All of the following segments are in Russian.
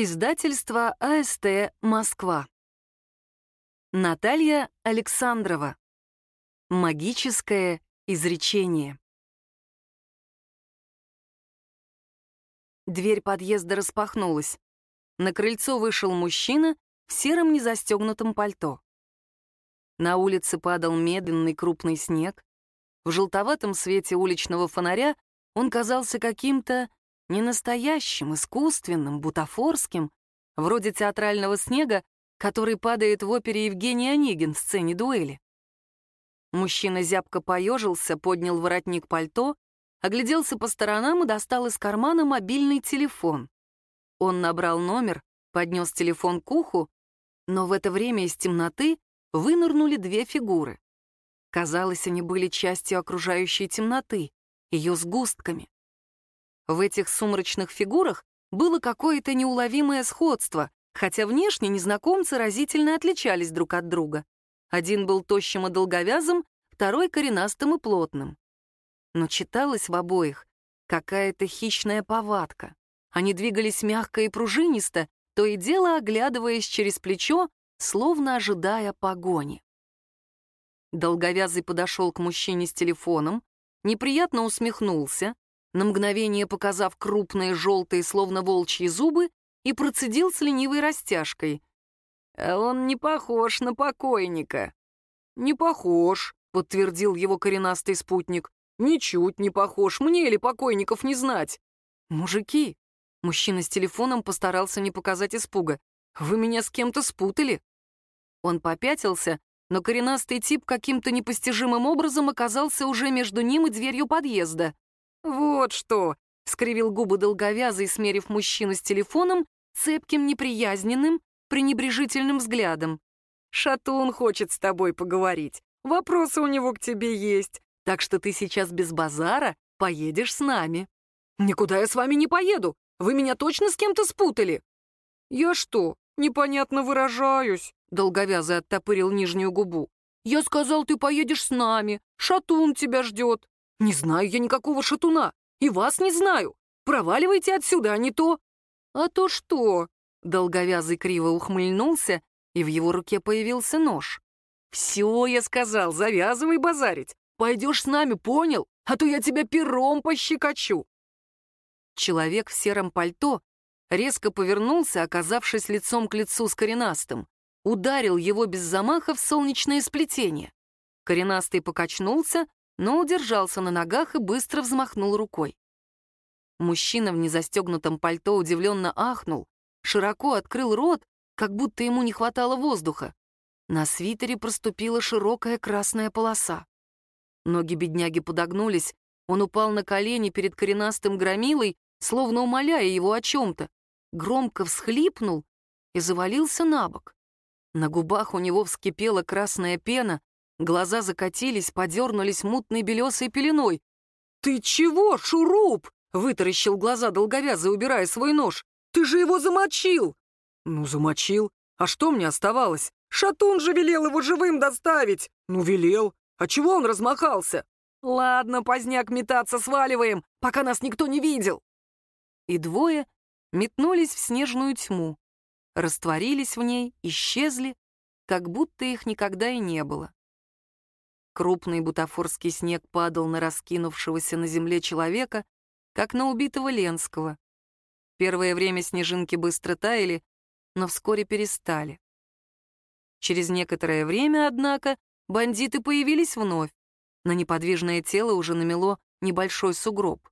Издательство АСТ «Москва». Наталья Александрова. Магическое изречение. Дверь подъезда распахнулась. На крыльцо вышел мужчина в сером незастегнутом пальто. На улице падал медленный крупный снег. В желтоватом свете уличного фонаря он казался каким-то ненастоящим, искусственным, бутафорским, вроде театрального снега, который падает в опере Евгений Онегин в сцене дуэли. Мужчина зябко поежился, поднял воротник пальто, огляделся по сторонам и достал из кармана мобильный телефон. Он набрал номер, поднес телефон к уху, но в это время из темноты вынырнули две фигуры. Казалось, они были частью окружающей темноты, ее сгустками. В этих сумрачных фигурах было какое-то неуловимое сходство, хотя внешне незнакомцы разительно отличались друг от друга. Один был тощим и долговязым, второй — коренастым и плотным. Но читалось в обоих какая-то хищная повадка. Они двигались мягко и пружинисто, то и дело оглядываясь через плечо, словно ожидая погони. Долговязый подошел к мужчине с телефоном, неприятно усмехнулся, на мгновение показав крупные желтые, словно волчьи зубы, и процедил с ленивой растяжкой. «А он не похож на покойника». «Не похож», — подтвердил его коренастый спутник. «Ничуть не похож, мне ли покойников не знать?» «Мужики!» — мужчина с телефоном постарался не показать испуга. «Вы меня с кем-то спутали?» Он попятился, но коренастый тип каким-то непостижимым образом оказался уже между ним и дверью подъезда. «Вот что!» — скривил губы долговязый, смерив мужчину с телефоном цепким, неприязненным, пренебрежительным взглядом. «Шатун хочет с тобой поговорить. Вопросы у него к тебе есть. Так что ты сейчас без базара поедешь с нами». «Никуда я с вами не поеду. Вы меня точно с кем-то спутали?» «Я что, непонятно выражаюсь?» Долговязый оттопырил нижнюю губу. «Я сказал, ты поедешь с нами. Шатун тебя ждет. «Не знаю я никакого шатуна, и вас не знаю. Проваливайте отсюда, а не то...» «А то что?» Долговязый криво ухмыльнулся, и в его руке появился нож. «Все, я сказал, завязывай базарить. Пойдешь с нами, понял? А то я тебя пером пощекочу». Человек в сером пальто резко повернулся, оказавшись лицом к лицу с коренастым, ударил его без замаха в солнечное сплетение. Коренастый покачнулся, но удержался на ногах и быстро взмахнул рукой. Мужчина в незастегнутом пальто удивленно ахнул, широко открыл рот, как будто ему не хватало воздуха. На свитере проступила широкая красная полоса. Ноги бедняги подогнулись, он упал на колени перед коренастым громилой, словно умоляя его о чем-то, громко всхлипнул и завалился на бок. На губах у него вскипела красная пена, Глаза закатились, подернулись мутной белесой пеленой. «Ты чего, шуруп?» — вытаращил глаза долговязый, убирая свой нож. «Ты же его замочил!» «Ну, замочил. А что мне оставалось? Шатун же велел его живым доставить!» «Ну, велел. А чего он размахался?» «Ладно, поздняк метаться сваливаем, пока нас никто не видел!» И двое метнулись в снежную тьму, растворились в ней, исчезли, как будто их никогда и не было. Крупный бутафорский снег падал на раскинувшегося на земле человека, как на убитого Ленского. Первое время снежинки быстро таяли, но вскоре перестали. Через некоторое время, однако, бандиты появились вновь. На неподвижное тело уже намело небольшой сугроб.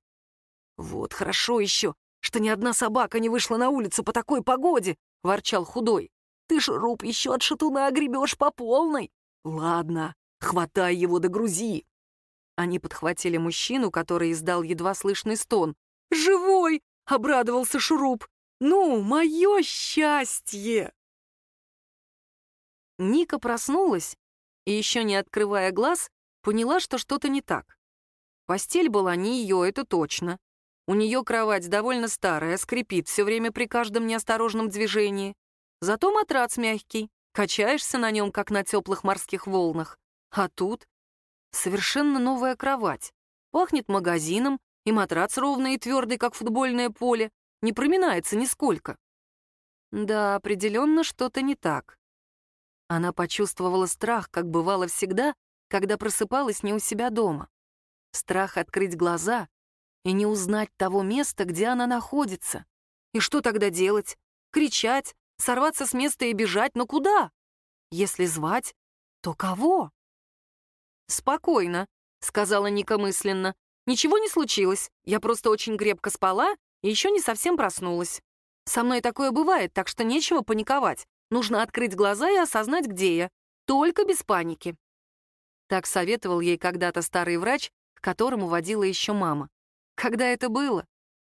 «Вот хорошо еще, что ни одна собака не вышла на улицу по такой погоде!» — ворчал худой. «Ты ж, Руб, еще от шатуна огребешь по полной!» «Ладно, Хватай его да грузи!» Они подхватили мужчину, который издал едва слышный стон. «Живой!» — обрадовался Шуруп. «Ну, мое счастье!» Ника проснулась и, еще не открывая глаз, поняла, что что-то не так. Постель была не ее, это точно. У нее кровать довольно старая, скрипит все время при каждом неосторожном движении. Зато матрац мягкий, качаешься на нем, как на теплых морских волнах. А тут совершенно новая кровать. Пахнет магазином, и матрац ровный и твердый, как футбольное поле. Не проминается нисколько. Да, определенно что-то не так. Она почувствовала страх, как бывало всегда, когда просыпалась не у себя дома. Страх открыть глаза и не узнать того места, где она находится. И что тогда делать? Кричать, сорваться с места и бежать, но куда? Если звать, то кого? «Спокойно», — сказала Ника мысленно. «Ничего не случилось. Я просто очень крепко спала и еще не совсем проснулась. Со мной такое бывает, так что нечего паниковать. Нужно открыть глаза и осознать, где я. Только без паники». Так советовал ей когда-то старый врач, к которому водила еще мама. Когда это было?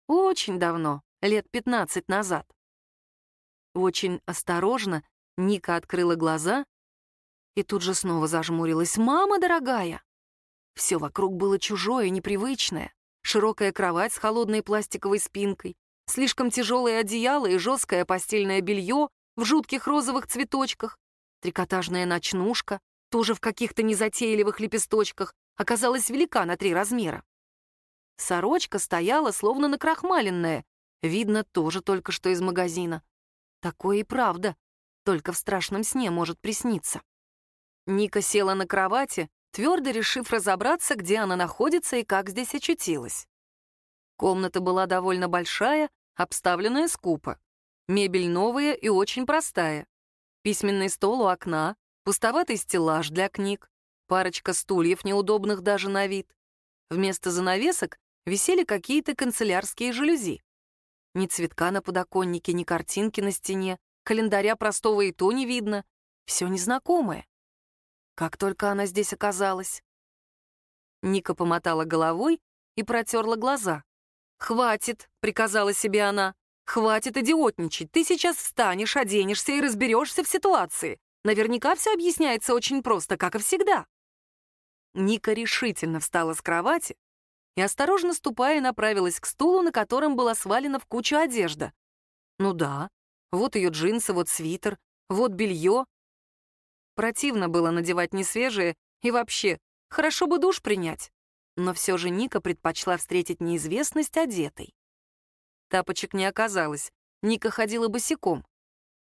Очень давно, лет 15 назад. Очень осторожно Ника открыла глаза и тут же снова зажмурилась. «Мама дорогая!» Все вокруг было чужое, непривычное. Широкая кровать с холодной пластиковой спинкой, слишком тяжелое одеяло и жесткое постельное белье в жутких розовых цветочках, трикотажная ночнушка, тоже в каких-то незатейливых лепесточках, оказалась велика на три размера. Сорочка стояла, словно накрахмаленная, видно, тоже только что из магазина. Такое и правда, только в страшном сне может присниться. Ника села на кровати, твердо решив разобраться, где она находится и как здесь очутилась. Комната была довольно большая, обставленная скупо. Мебель новая и очень простая. Письменный стол у окна, пустоватый стеллаж для книг, парочка стульев, неудобных даже на вид. Вместо занавесок висели какие-то канцелярские жалюзи. Ни цветка на подоконнике, ни картинки на стене, календаря простого и то не видно. Все незнакомое. Как только она здесь оказалась. Ника помотала головой и протерла глаза. «Хватит», — приказала себе она. «Хватит идиотничать. Ты сейчас встанешь, оденешься и разберешься в ситуации. Наверняка все объясняется очень просто, как и всегда». Ника решительно встала с кровати и, осторожно ступая, направилась к стулу, на котором была свалена в кучу одежда. Ну да, вот ее джинсы, вот свитер, вот белье, Противно было надевать несвежие и вообще, хорошо бы душ принять. Но все же Ника предпочла встретить неизвестность одетой. Тапочек не оказалось, Ника ходила босиком.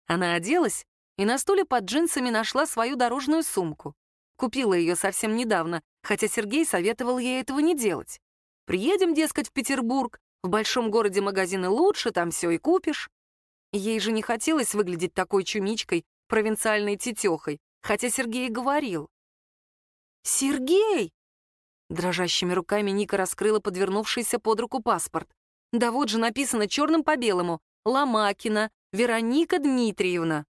Она оделась и на стуле под джинсами нашла свою дорожную сумку. Купила ее совсем недавно, хотя Сергей советовал ей этого не делать. Приедем, дескать, в Петербург, в большом городе магазины лучше, там все и купишь. Ей же не хотелось выглядеть такой чумичкой, провинциальной тетехой, хотя Сергей говорил. «Сергей!» Дрожащими руками Ника раскрыла подвернувшийся под руку паспорт. Да вот же написано черным по белому «Ломакина Вероника Дмитриевна».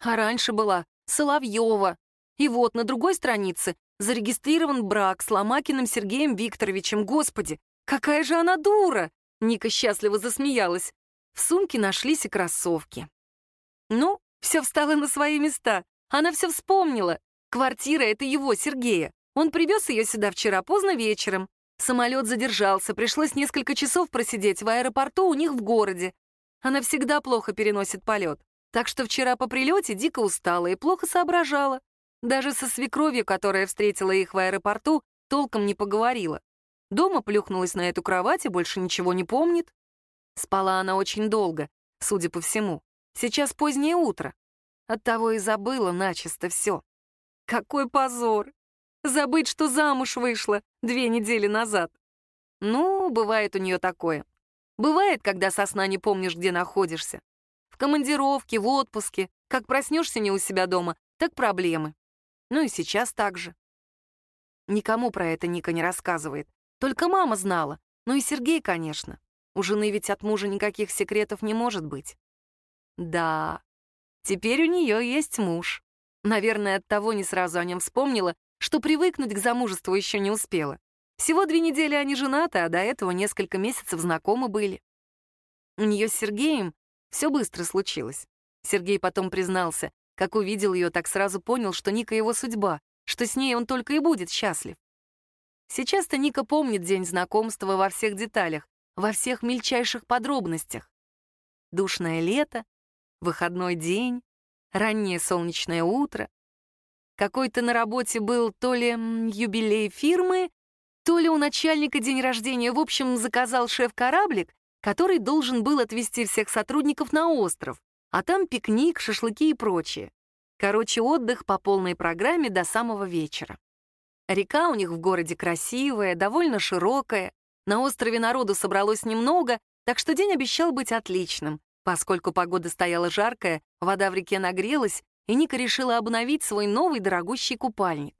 А раньше была Соловьева. И вот на другой странице зарегистрирован брак с Ломакиным Сергеем Викторовичем. Господи, какая же она дура! Ника счастливо засмеялась. В сумке нашлись и кроссовки. Ну, все встало на свои места. Она все вспомнила. Квартира — это его, Сергея. Он привез ее сюда вчера поздно вечером. Самолет задержался, пришлось несколько часов просидеть в аэропорту у них в городе. Она всегда плохо переносит полет. Так что вчера по прилете дико устала и плохо соображала. Даже со свекровью, которая встретила их в аэропорту, толком не поговорила. Дома плюхнулась на эту кровать и больше ничего не помнит. Спала она очень долго, судя по всему. Сейчас позднее утро. Оттого и забыла начисто все. Какой позор! Забыть, что замуж вышла две недели назад. Ну, бывает у нее такое. Бывает, когда со сна не помнишь, где находишься. В командировке, в отпуске. Как проснешься не у себя дома, так проблемы. Ну и сейчас так же. Никому про это Ника не рассказывает. Только мама знала. Ну и Сергей, конечно. У жены ведь от мужа никаких секретов не может быть. Да, Теперь у нее есть муж. Наверное, от того не сразу о нем вспомнила, что привыкнуть к замужеству еще не успела. Всего две недели они женаты, а до этого несколько месяцев знакомы были. У нее с Сергеем все быстро случилось. Сергей потом признался, как увидел ее, так сразу понял, что Ника его судьба, что с ней он только и будет счастлив. Сейчас-то Ника помнит день знакомства во всех деталях, во всех мельчайших подробностях. Душное лето, выходной день, раннее солнечное утро. Какой-то на работе был то ли юбилей фирмы, то ли у начальника день рождения. В общем, заказал шеф кораблик, который должен был отвезти всех сотрудников на остров, а там пикник, шашлыки и прочее. Короче, отдых по полной программе до самого вечера. Река у них в городе красивая, довольно широкая. На острове народу собралось немного, так что день обещал быть отличным. Поскольку погода стояла жаркая, вода в реке нагрелась, и Ника решила обновить свой новый дорогущий купальник.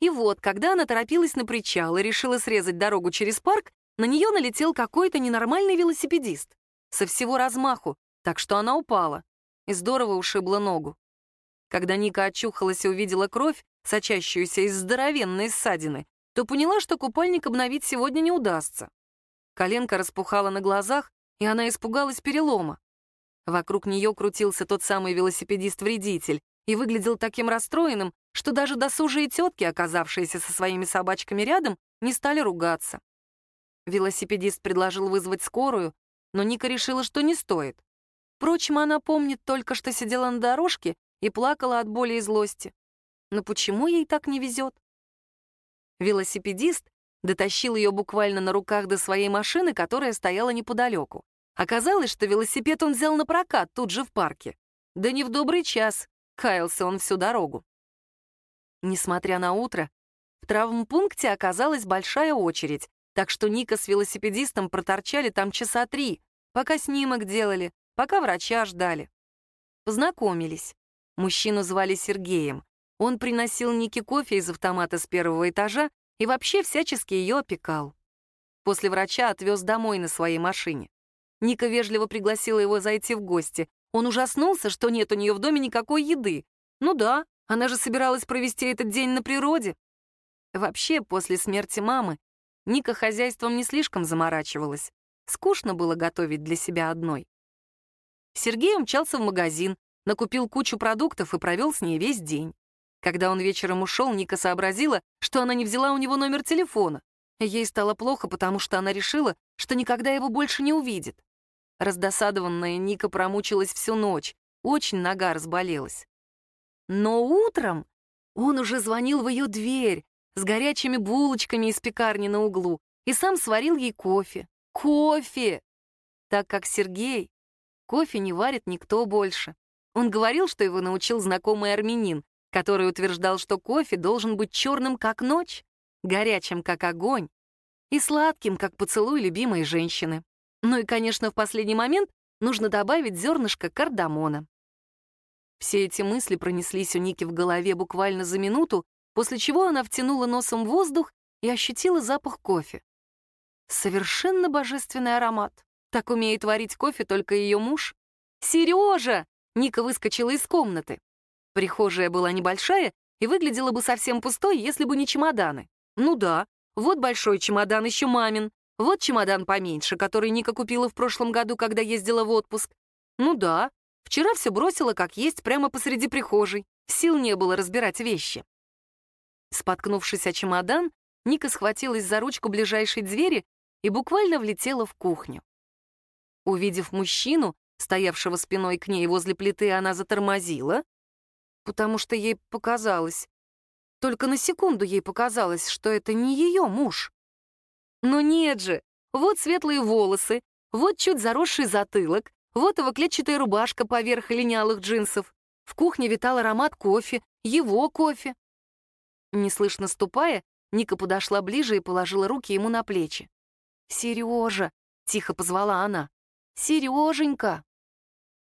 И вот, когда она торопилась на причал и решила срезать дорогу через парк, на нее налетел какой-то ненормальный велосипедист. Со всего размаху, так что она упала и здорово ушибла ногу. Когда Ника очухалась и увидела кровь, сочащуюся из здоровенной ссадины, то поняла, что купальник обновить сегодня не удастся. Коленка распухала на глазах, и она испугалась перелома. Вокруг нее крутился тот самый велосипедист-вредитель и выглядел таким расстроенным, что даже досужие тетки, оказавшиеся со своими собачками рядом, не стали ругаться. Велосипедист предложил вызвать скорую, но Ника решила, что не стоит. Впрочем, она помнит только, что сидела на дорожке и плакала от боли и злости. Но почему ей так не везет? Велосипедист дотащил ее буквально на руках до своей машины, которая стояла неподалеку. Оказалось, что велосипед он взял на прокат тут же в парке. Да не в добрый час, каялся он всю дорогу. Несмотря на утро, в травмпункте оказалась большая очередь, так что Ника с велосипедистом проторчали там часа три, пока снимок делали, пока врача ждали. Познакомились. Мужчину звали Сергеем. Он приносил Нике кофе из автомата с первого этажа и вообще всячески ее опекал. После врача отвез домой на своей машине. Ника вежливо пригласила его зайти в гости. Он ужаснулся, что нет у нее в доме никакой еды. Ну да, она же собиралась провести этот день на природе. Вообще, после смерти мамы, Ника хозяйством не слишком заморачивалась. Скучно было готовить для себя одной. Сергей умчался в магазин, накупил кучу продуктов и провел с ней весь день. Когда он вечером ушел, Ника сообразила, что она не взяла у него номер телефона. Ей стало плохо, потому что она решила, что никогда его больше не увидит. Раздосадованная Ника промучилась всю ночь, очень нога разболелась. Но утром он уже звонил в ее дверь с горячими булочками из пекарни на углу и сам сварил ей кофе. Кофе! Так как Сергей кофе не варит никто больше. Он говорил, что его научил знакомый армянин, который утверждал, что кофе должен быть черным, как ночь, горячим, как огонь, и сладким, как поцелуй любимой женщины. Ну и, конечно, в последний момент нужно добавить зернышко кардамона. Все эти мысли пронеслись у Ники в голове буквально за минуту, после чего она втянула носом воздух и ощутила запах кофе. Совершенно божественный аромат. Так умеет варить кофе только ее муж. «Сережа!» — Ника выскочила из комнаты. Прихожая была небольшая и выглядела бы совсем пустой, если бы не чемоданы. Ну да, вот большой чемодан еще мамин, вот чемодан поменьше, который Ника купила в прошлом году, когда ездила в отпуск. Ну да, вчера все бросила как есть прямо посреди прихожей. Сил не было разбирать вещи. Споткнувшись о чемодан, Ника схватилась за ручку ближайшей двери и буквально влетела в кухню. Увидев мужчину, стоявшего спиной к ней возле плиты, она затормозила, потому что ей показалось, только на секунду ей показалось, что это не ее муж. Но нет же, вот светлые волосы, вот чуть заросший затылок, вот его клетчатая рубашка поверх линялых джинсов. В кухне витал аромат кофе, его кофе. Неслышно ступая, Ника подошла ближе и положила руки ему на плечи. «Сережа!» — тихо позвала она. «Сереженька!»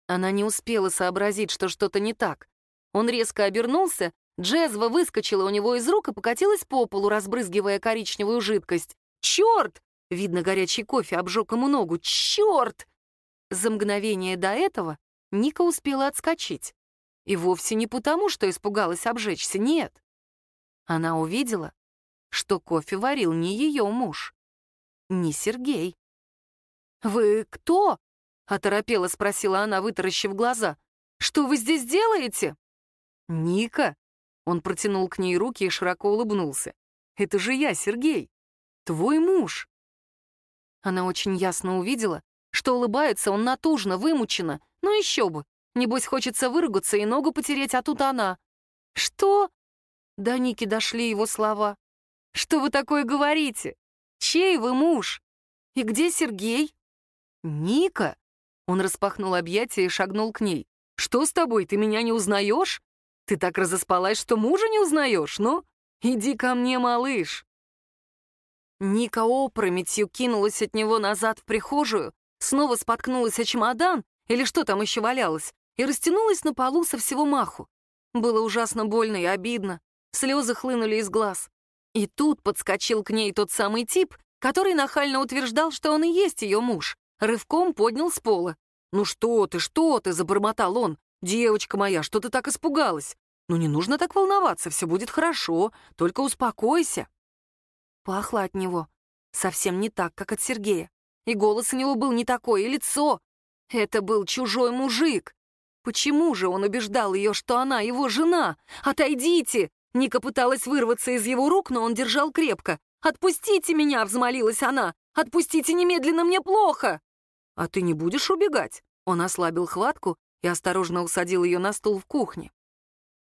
Она не успела сообразить, что что-то не так. Он резко обернулся, джезва выскочила у него из рук и покатилась по полу, разбрызгивая коричневую жидкость. «Черт!» — видно, горячий кофе обжег ему ногу. «Черт!» За мгновение до этого Ника успела отскочить. И вовсе не потому, что испугалась обжечься, нет. Она увидела, что кофе варил не ее муж, не Сергей. «Вы кто?» — оторопела спросила она, вытаращив глаза. «Что вы здесь делаете?» «Ника!» — он протянул к ней руки и широко улыбнулся. «Это же я, Сергей, твой муж!» Она очень ясно увидела, что улыбается он натужно, вымученно. Ну еще бы, небось хочется выругаться и ногу потереть, а тут она. «Что?» До Ники дошли его слова. «Что вы такое говорите? Чей вы муж? И где Сергей?» «Ника?» Он распахнул объятия и шагнул к ней. Что с тобой, ты меня не узнаешь? Ты так разоспалась, что мужа не узнаешь, ну? Иди ко мне, малыш!» Ника опрометью кинулась от него назад в прихожую, снова споткнулась о чемодан, или что там еще валялось, и растянулась на полу со всего маху. Было ужасно больно и обидно. Слезы хлынули из глаз. И тут подскочил к ней тот самый тип, который нахально утверждал, что он и есть ее муж. Рывком поднял с пола. «Ну что ты, что ты?» — забормотал он. «Девочка моя, что ты так испугалась? Ну не нужно так волноваться, все будет хорошо, только успокойся». Пахло от него совсем не так, как от Сергея. И голос у него был не такой, и лицо. Это был чужой мужик. Почему же он убеждал ее, что она его жена? «Отойдите!» Ника пыталась вырваться из его рук, но он держал крепко. «Отпустите меня!» — взмолилась она. «Отпустите немедленно, мне плохо!» «А ты не будешь убегать?» Он ослабил хватку и осторожно усадил ее на стул в кухне.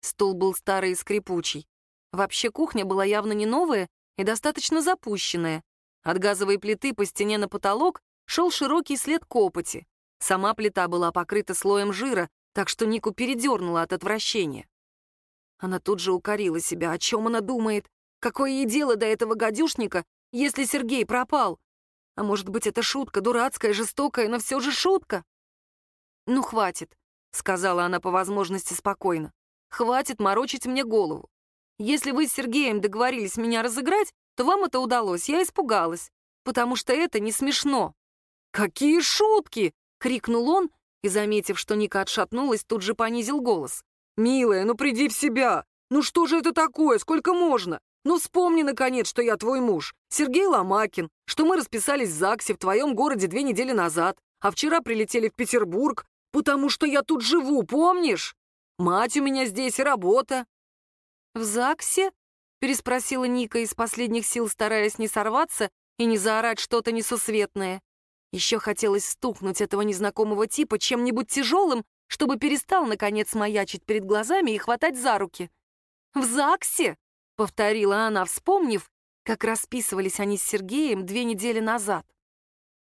Стул был старый и скрипучий. Вообще кухня была явно не новая и достаточно запущенная. От газовой плиты по стене на потолок шел широкий след копоти. Сама плита была покрыта слоем жира, так что Нику передернула от отвращения. Она тут же укорила себя, о чем она думает. Какое ей дело до этого гадюшника, если Сергей пропал? А может быть, это шутка, дурацкая, жестокая, но все же шутка? «Ну, хватит», — сказала она по возможности спокойно. «Хватит морочить мне голову. Если вы с Сергеем договорились меня разыграть, то вам это удалось, я испугалась, потому что это не смешно». «Какие шутки!» — крикнул он и, заметив, что Ника отшатнулась, тут же понизил голос. «Милая, ну приди в себя! Ну что же это такое? Сколько можно? Ну вспомни, наконец, что я твой муж, Сергей Ломакин, что мы расписались в ЗАГСе в твоем городе две недели назад, а вчера прилетели в Петербург, потому что я тут живу, помнишь? Мать у меня здесь и работа». «В ЗАГСе?» — переспросила Ника из последних сил, стараясь не сорваться и не заорать что-то несусветное. Еще хотелось стукнуть этого незнакомого типа чем-нибудь тяжелым, чтобы перестал, наконец, маячить перед глазами и хватать за руки. «В ЗАГСе!» — повторила она, вспомнив, как расписывались они с Сергеем две недели назад.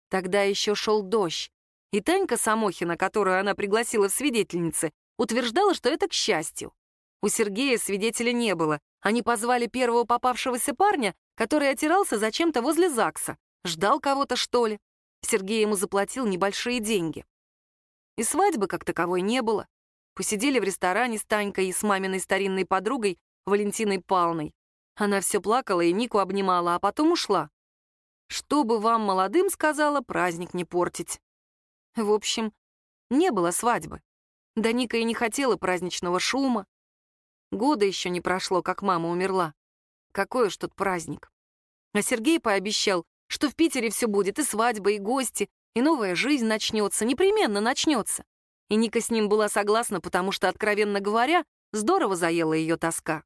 Тогда еще шел дождь, и Танька Самохина, которую она пригласила в свидетельницы, утверждала, что это к счастью. У Сергея свидетеля не было. Они позвали первого попавшегося парня, который отирался зачем-то возле ЗАГСа. Ждал кого-то, что ли? Сергей ему заплатил небольшие деньги. И свадьбы как таковой не было. Посидели в ресторане с Танькой и с маминой старинной подругой Валентиной Палной. Она все плакала и Нику обнимала, а потом ушла. Чтобы вам, молодым, сказала, праздник не портить. В общем, не было свадьбы. Да Ника и не хотела праздничного шума. Года еще не прошло, как мама умерла. Какой уж тут праздник. А Сергей пообещал, что в Питере все будет, и свадьба, и гости, и новая жизнь начнется, непременно начнется. И Ника с ним была согласна, потому что, откровенно говоря, здорово заела ее тоска.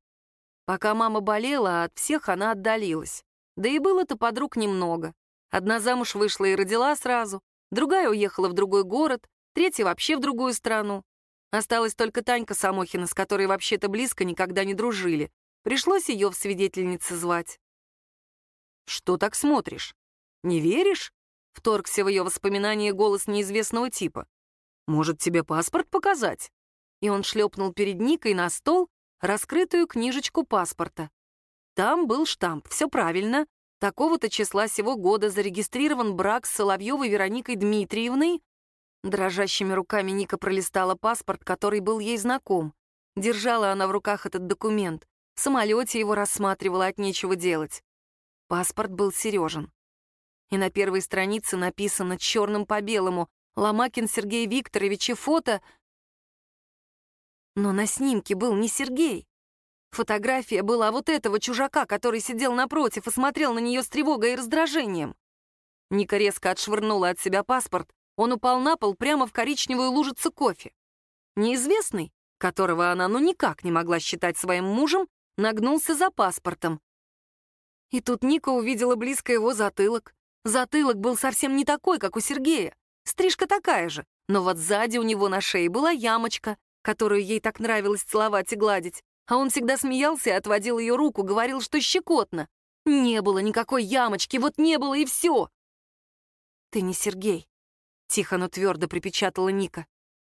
Пока мама болела, от всех она отдалилась. Да и было-то подруг немного. Одна замуж вышла и родила сразу, другая уехала в другой город, третья вообще в другую страну. Осталась только Танька Самохина, с которой вообще-то близко никогда не дружили. Пришлось ее в свидетельницы звать. «Что так смотришь? Не веришь?» — вторгся в ее воспоминания голос неизвестного типа. «Может, тебе паспорт показать?» И он шлепнул перед Никой на стол раскрытую книжечку паспорта. Там был штамп, все правильно. Такого-то числа сего года зарегистрирован брак с Соловьевой Вероникой Дмитриевной. Дрожащими руками Ника пролистала паспорт, который был ей знаком. Держала она в руках этот документ. В самолете его рассматривала от нечего делать. Паспорт был Сережин. И на первой странице написано черным по белому «Ломакин Сергей Викторович» и фото. Но на снимке был не Сергей. Фотография была вот этого чужака, который сидел напротив и смотрел на нее с тревогой и раздражением. Ника резко отшвырнула от себя паспорт. Он упал на пол прямо в коричневую лужицу кофе. Неизвестный, которого она ну никак не могла считать своим мужем, нагнулся за паспортом, и тут Ника увидела близко его затылок. Затылок был совсем не такой, как у Сергея. Стрижка такая же, но вот сзади у него на шее была ямочка, которую ей так нравилось целовать и гладить. А он всегда смеялся и отводил ее руку, говорил, что щекотно. Не было никакой ямочки, вот не было и все. «Ты не Сергей», — тихо, но твердо припечатала Ника.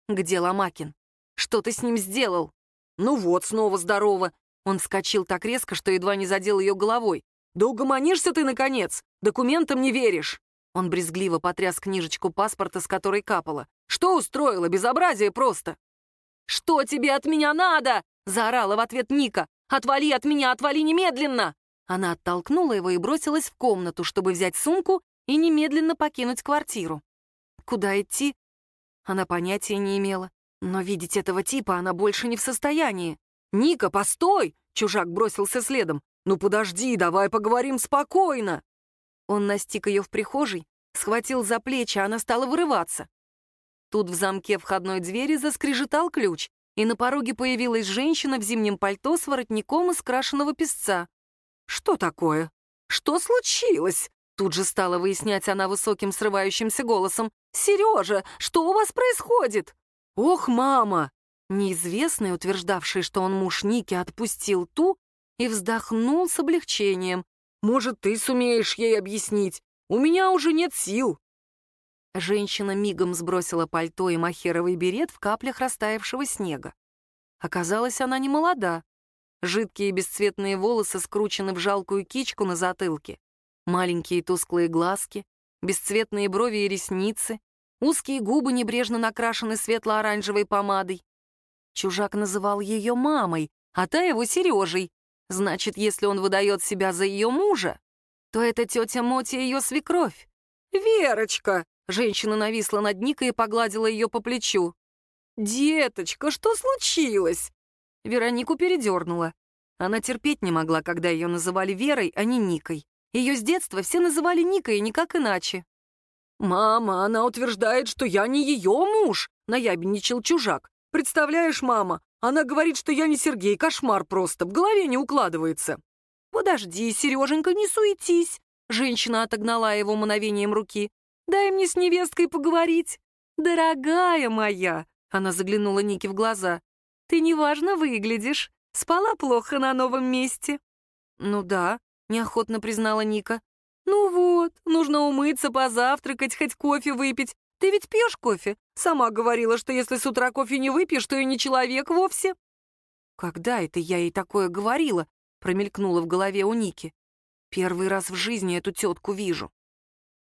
«Где Ломакин? Что ты с ним сделал?» «Ну вот, снова здорово!» Он вскочил так резко, что едва не задел ее головой. «Да угомонишься ты, наконец! Документам не веришь!» Он брезгливо потряс книжечку паспорта, с которой капало. «Что устроило? Безобразие просто!» «Что тебе от меня надо?» — заорала в ответ Ника. «Отвали от меня, отвали немедленно!» Она оттолкнула его и бросилась в комнату, чтобы взять сумку и немедленно покинуть квартиру. Куда идти? Она понятия не имела. Но видеть этого типа она больше не в состоянии. «Ника, постой!» — чужак бросился следом. «Ну подожди, давай поговорим спокойно!» Он настиг ее в прихожей, схватил за плечи, она стала вырываться. Тут в замке входной двери заскрежетал ключ, и на пороге появилась женщина в зимнем пальто с воротником из крашеного песца. «Что такое? Что случилось?» Тут же стала выяснять она высоким срывающимся голосом. «Сережа, что у вас происходит?» «Ох, мама!» Неизвестный, утверждавший, что он муж Ники, отпустил ту и вздохнул с облегчением. Может, ты сумеешь ей объяснить? У меня уже нет сил». Женщина мигом сбросила пальто и махеровый берет в каплях растаявшего снега. Оказалось, она не молода. Жидкие бесцветные волосы скручены в жалкую кичку на затылке, маленькие тусклые глазки, бесцветные брови и ресницы, узкие губы небрежно накрашены светло-оранжевой помадой. Чужак называл ее мамой, а та его Сережей, Значит, если он выдает себя за ее мужа, то это тетя Моти ее свекровь. «Верочка!» — женщина нависла над Никой и погладила ее по плечу. «Деточка, что случилось?» Веронику передернула. Она терпеть не могла, когда ее называли Верой, а не Никой. Ее с детства все называли Никой, никак иначе. «Мама, она утверждает, что я не ее муж!» — наябенничал чужак. «Представляешь, мама, она говорит, что я не Сергей, кошмар просто, в голове не укладывается. Подожди, Сереженька, не суетись. Женщина отогнала его мановением руки. Дай мне с невесткой поговорить. Дорогая моя, она заглянула Нике в глаза. Ты неважно выглядишь. Спала плохо на новом месте. Ну да, неохотно признала Ника. Ну вот, нужно умыться, позавтракать, хоть кофе выпить. Ты ведь пьешь кофе? Сама говорила, что если с утра кофе не выпьешь, то и не человек вовсе». «Когда это я ей такое говорила?» — промелькнула в голове у Ники. «Первый раз в жизни эту тетку вижу».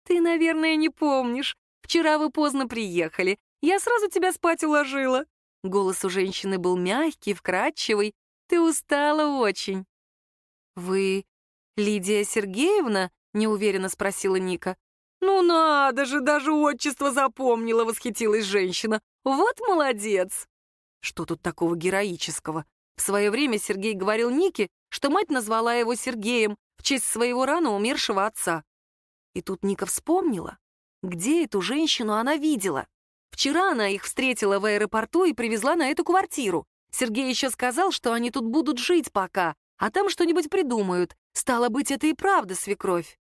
«Ты, наверное, не помнишь. Вчера вы поздно приехали. Я сразу тебя спать уложила». Голос у женщины был мягкий, вкрадчивый. «Ты устала очень». «Вы Лидия Сергеевна?» — неуверенно спросила Ника. «Ну надо же, даже отчество запомнила!» — восхитилась женщина. «Вот молодец!» Что тут такого героического? В свое время Сергей говорил Нике, что мать назвала его Сергеем в честь своего рано умершего отца. И тут Ника вспомнила, где эту женщину она видела. Вчера она их встретила в аэропорту и привезла на эту квартиру. Сергей еще сказал, что они тут будут жить пока, а там что-нибудь придумают. Стало быть, это и правда свекровь.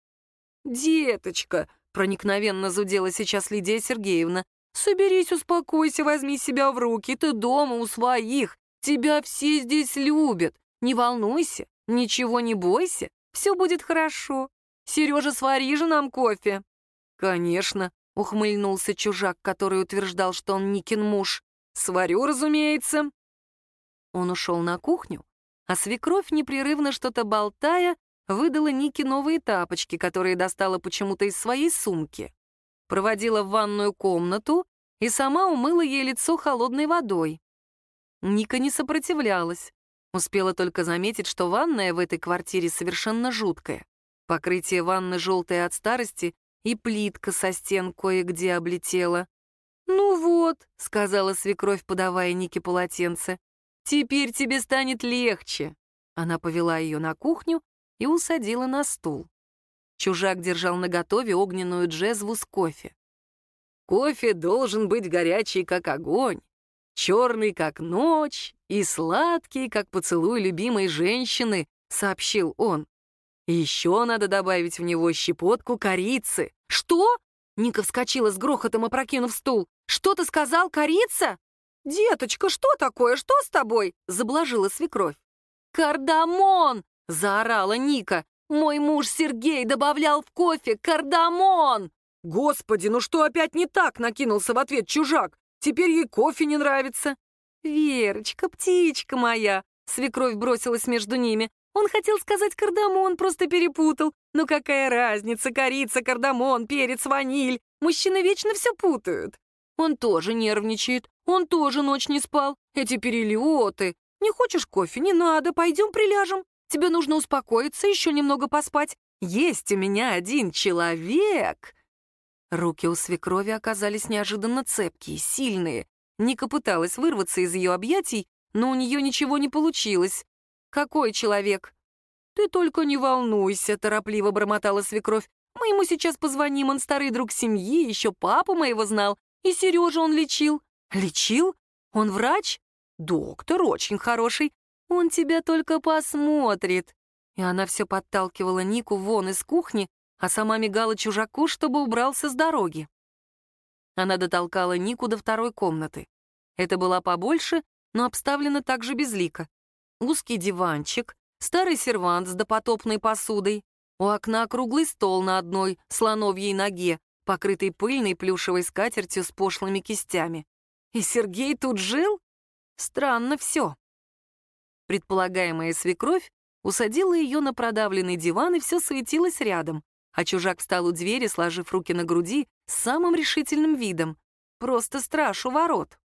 «Деточка», Проникновенно зудела сейчас Лидия Сергеевна. «Соберись, успокойся, возьми себя в руки, ты дома у своих. Тебя все здесь любят. Не волнуйся, ничего не бойся, все будет хорошо. Сережа, свари же нам кофе». «Конечно», — ухмыльнулся чужак, который утверждал, что он Никин муж. «Сварю, разумеется». Он ушел на кухню, а свекровь, непрерывно что-то болтая, выдала Нике новые тапочки, которые достала почему-то из своей сумки. Проводила в ванную комнату и сама умыла ей лицо холодной водой. Ника не сопротивлялась. Успела только заметить, что ванная в этой квартире совершенно жуткая. Покрытие ванны желтое от старости, и плитка со стен кое-где облетела. «Ну вот», — сказала свекровь, подавая Нике полотенце, — «теперь тебе станет легче». Она повела ее на кухню и усадила на стул. Чужак держал наготове огненную джезву с кофе. «Кофе должен быть горячий, как огонь, черный, как ночь, и сладкий, как поцелуй любимой женщины», — сообщил он. «Еще надо добавить в него щепотку корицы». «Что?» — Ника вскочила с грохотом, опрокинув стул. «Что ты сказал, корица?» «Деточка, что такое? Что с тобой?» — заблажила свекровь. «Кардамон!» — заорала Ника. «Мой муж Сергей добавлял в кофе кардамон!» «Господи, ну что опять не так?» — накинулся в ответ чужак. Теперь ей кофе не нравится». «Верочка, птичка моя!» Свекровь бросилась между ними. Он хотел сказать кардамон, просто перепутал. Ну какая разница, корица, кардамон, перец, ваниль. Мужчины вечно все путают. Он тоже нервничает, он тоже ночь не спал. Эти перелеты. Не хочешь кофе? Не надо, пойдем приляжем. Тебе нужно успокоиться, еще немного поспать. Есть у меня один человек. Руки у свекрови оказались неожиданно цепкие, сильные. Ника пыталась вырваться из ее объятий, но у нее ничего не получилось. «Какой человек?» «Ты только не волнуйся», — торопливо бормотала свекровь. «Мы ему сейчас позвоним, он старый друг семьи, еще папу моего знал, и Сережа он лечил». «Лечил? Он врач?» «Доктор очень хороший. Он тебя только посмотрит». И она все подталкивала Нику вон из кухни, а сама мигала чужаку, чтобы убрался с дороги. Она дотолкала Нику до второй комнаты. Это была побольше, но обставлена также безлико. Узкий диванчик, старый сервант с допотопной посудой, у окна круглый стол на одной слоновьей ноге, покрытый пыльной плюшевой скатертью с пошлыми кистями. И Сергей тут жил? Странно все. Предполагаемая свекровь усадила ее на продавленный диван, и все суетилось рядом, а чужак встал у двери, сложив руки на груди, с самым решительным видом. Просто страж у ворот.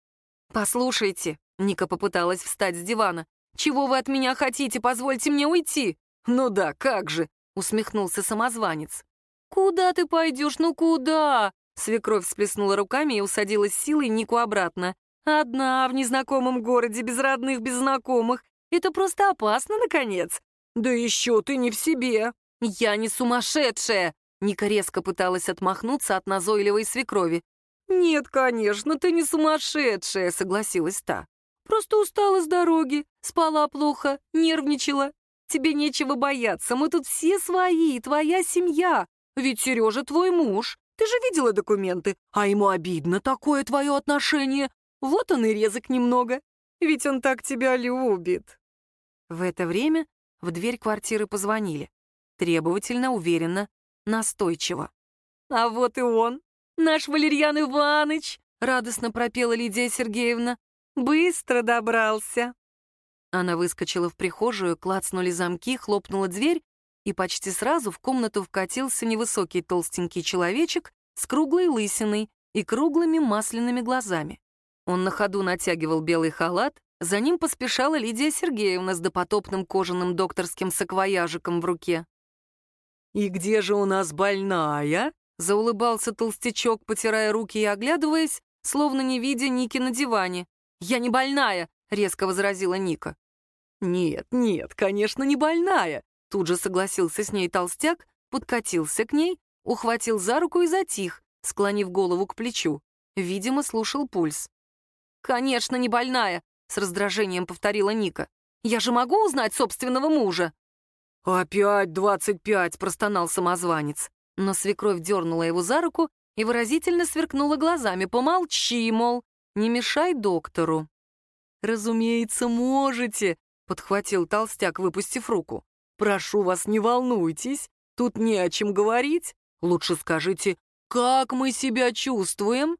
«Послушайте», Ника попыталась встать с дивана. «Чего вы от меня хотите? Позвольте мне уйти!» «Ну да, как же!» — усмехнулся самозванец. «Куда ты пойдешь? Ну куда?» Свекровь всплеснула руками и усадила силой Нику обратно. «Одна, в незнакомом городе, без родных, без знакомых. Это просто опасно, наконец!» «Да еще ты не в себе!» «Я не сумасшедшая!» Ника резко пыталась отмахнуться от назойливой свекрови. «Нет, конечно, ты не сумасшедшая», — согласилась та. Просто устала с дороги, спала плохо, нервничала. Тебе нечего бояться, мы тут все свои, твоя семья. Ведь Сережа твой муж. Ты же видела документы, а ему обидно такое твое отношение. Вот он и резок немного. Ведь он так тебя любит. В это время в дверь квартиры позвонили. Требовательно, уверенно, настойчиво. «А вот и он, наш Валерьян Иваныч!» — радостно пропела Лидия Сергеевна. Быстро добрался. Она выскочила в прихожую, клацнули замки, хлопнула дверь, и почти сразу в комнату вкатился невысокий толстенький человечек с круглой лысиной и круглыми масляными глазами. Он на ходу натягивал белый халат, за ним поспешала Лидия Сергеевна с допотопным кожаным докторским саквояжиком в руке. «И где же у нас больная?» — заулыбался толстячок, потирая руки и оглядываясь, словно не видя Ники на диване. «Я не больная», — резко возразила Ника. «Нет, нет, конечно, не больная», — тут же согласился с ней толстяк, подкатился к ней, ухватил за руку и затих, склонив голову к плечу. Видимо, слушал пульс. «Конечно, не больная», — с раздражением повторила Ника. «Я же могу узнать собственного мужа?» «Опять двадцать пять», — простонал самозванец. Но свекровь дернула его за руку и выразительно сверкнула глазами. «Помолчи, мол, не мешай доктору». «Разумеется, можете», — подхватил толстяк, выпустив руку. «Прошу вас, не волнуйтесь, тут не о чем говорить. Лучше скажите, как мы себя чувствуем?»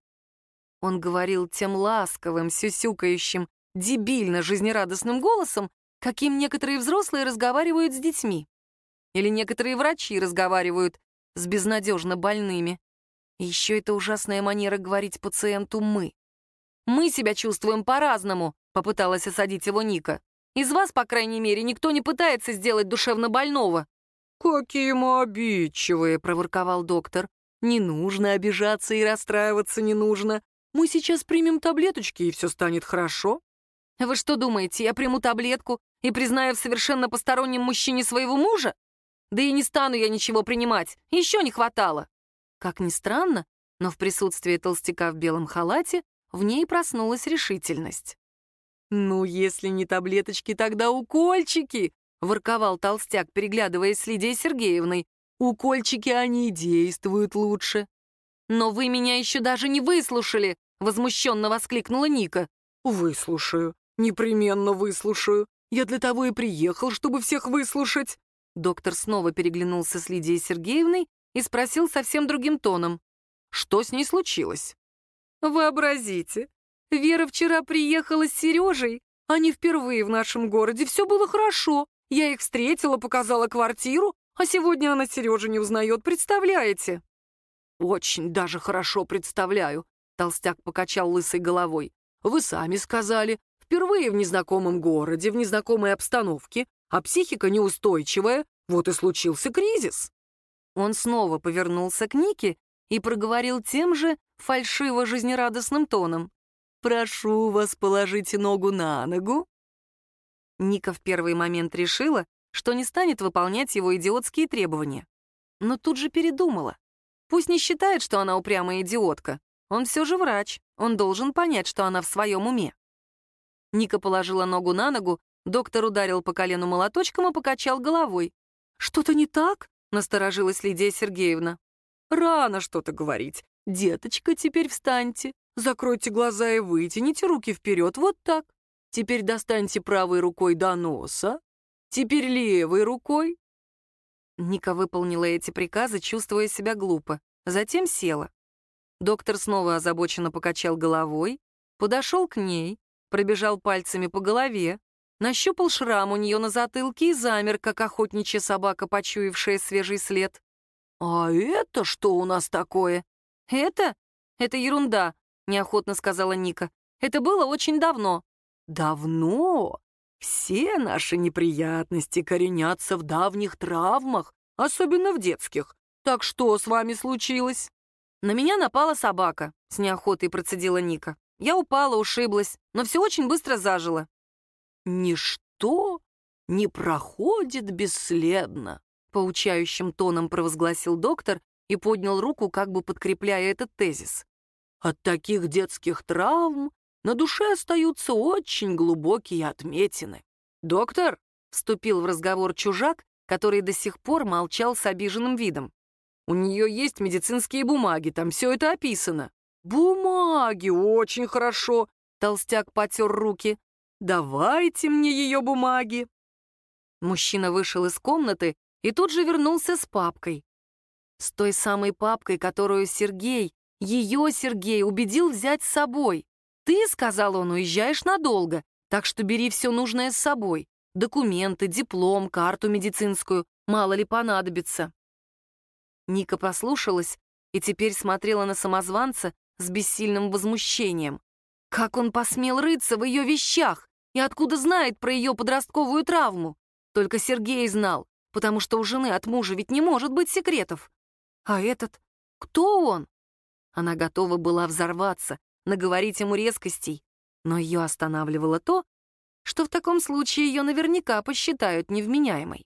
Он говорил тем ласковым, сюсюкающим, дебильно жизнерадостным голосом, каким некоторые взрослые разговаривают с детьми. Или некоторые врачи разговаривают с безнадежно больными. И еще это ужасная манера говорить пациенту «мы». Мы себя чувствуем по-разному», — попыталась осадить его Ника. «Из вас, по крайней мере, никто не пытается сделать душевно больного». «Какие мы обидчивые», — проворковал доктор. «Не нужно обижаться и расстраиваться не нужно. Мы сейчас примем таблеточки, и все станет хорошо». «Вы что думаете, я приму таблетку и признаю в совершенно постороннем мужчине своего мужа? Да и не стану я ничего принимать, еще не хватало». Как ни странно, но в присутствии толстяка в белом халате в ней проснулась решительность. «Ну, если не таблеточки, тогда укольчики!» — ворковал толстяк, переглядываясь с Лидией Сергеевной. «Укольчики, они действуют лучше». «Но вы меня еще даже не выслушали!» — возмущенно воскликнула Ника. «Выслушаю, непременно выслушаю. Я для того и приехал, чтобы всех выслушать». Доктор снова переглянулся с Лидией Сергеевной и спросил совсем другим тоном. «Что с ней случилось?» Вообразите, Вера вчера приехала с Сережей. Они впервые в нашем городе. Все было хорошо. Я их встретила, показала квартиру, а сегодня она Сережу не узнает, представляете?» «Очень даже хорошо представляю», — толстяк покачал лысой головой. «Вы сами сказали, впервые в незнакомом городе, в незнакомой обстановке, а психика неустойчивая, вот и случился кризис». Он снова повернулся к Нике и проговорил тем же фальшиво-жизнерадостным тоном. «Прошу вас, положите ногу на ногу». Ника в первый момент решила, что не станет выполнять его идиотские требования. Но тут же передумала. Пусть не считает, что она упрямая идиотка. Он все же врач, он должен понять, что она в своем уме. Ника положила ногу на ногу, доктор ударил по колену молоточком и покачал головой. «Что-то не так?» — насторожилась Лидия Сергеевна. «Рано что-то говорить. Деточка, теперь встаньте. Закройте глаза и вытяните руки вперед, вот так. Теперь достаньте правой рукой до носа. Теперь левой рукой. Ника выполнила эти приказы, чувствуя себя глупо. Затем села. Доктор снова озабоченно покачал головой, подошел к ней, пробежал пальцами по голове, нащупал шрам у нее на затылке и замер, как охотничья собака, почуявшая свежий след. «А это что у нас такое?» «Это? Это ерунда», — неохотно сказала Ника. «Это было очень давно». «Давно? Все наши неприятности коренятся в давних травмах, особенно в детских. Так что с вами случилось?» «На меня напала собака», — с неохотой процедила Ника. «Я упала, ушиблась, но все очень быстро зажило». «Ничто не проходит бесследно», — поучающим тоном провозгласил доктор и поднял руку, как бы подкрепляя этот тезис. «От таких детских травм на душе остаются очень глубокие отметины. «Доктор», — вступил в разговор чужак, который до сих пор молчал с обиженным видом. «У нее есть медицинские бумаги, там все это описано». «Бумаги, очень хорошо», — толстяк потер руки. «Давайте мне ее бумаги». Мужчина вышел из комнаты и тут же вернулся с папкой. С той самой папкой, которую Сергей, ее Сергей, убедил взять с собой. «Ты, — сказал он, — уезжаешь надолго, так что бери все нужное с собой. Документы, диплом, карту медицинскую, мало ли понадобится». Ника послушалась и теперь смотрела на самозванца с бессильным возмущением. Как он посмел рыться в ее вещах и откуда знает про ее подростковую травму? Только Сергей знал, потому что у жены от мужа ведь не может быть секретов. А этот? Кто он? Она готова была взорваться, наговорить ему резкостей, но ее останавливало то, что в таком случае ее наверняка посчитают невменяемой.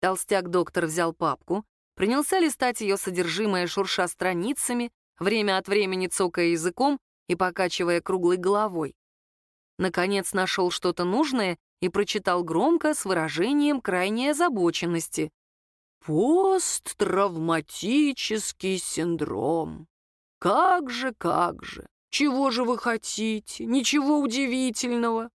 Толстяк-доктор взял папку, принялся листать ее содержимое, шурша страницами, время от времени цокая языком и покачивая круглой головой. Наконец нашел что-то нужное и прочитал громко с выражением крайней озабоченности. «Посттравматический синдром». «Как же, как же! Чего же вы хотите? Ничего удивительного!»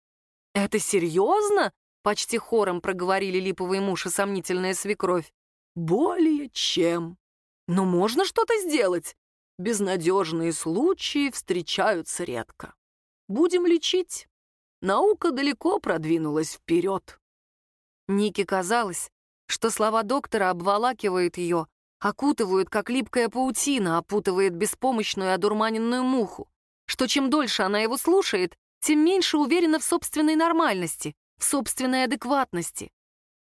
«Это серьезно?» — почти хором проговорили липовый муж и сомнительная свекровь. «Более чем. Но можно что-то сделать. Безнадежные случаи встречаются редко. Будем лечить. Наука далеко продвинулась вперед». Нике казалось, что слова доктора обволакивают ее, окутывают, как липкая паутина опутывает беспомощную одурманенную муху, что чем дольше она его слушает, тем меньше уверена в собственной нормальности, в собственной адекватности.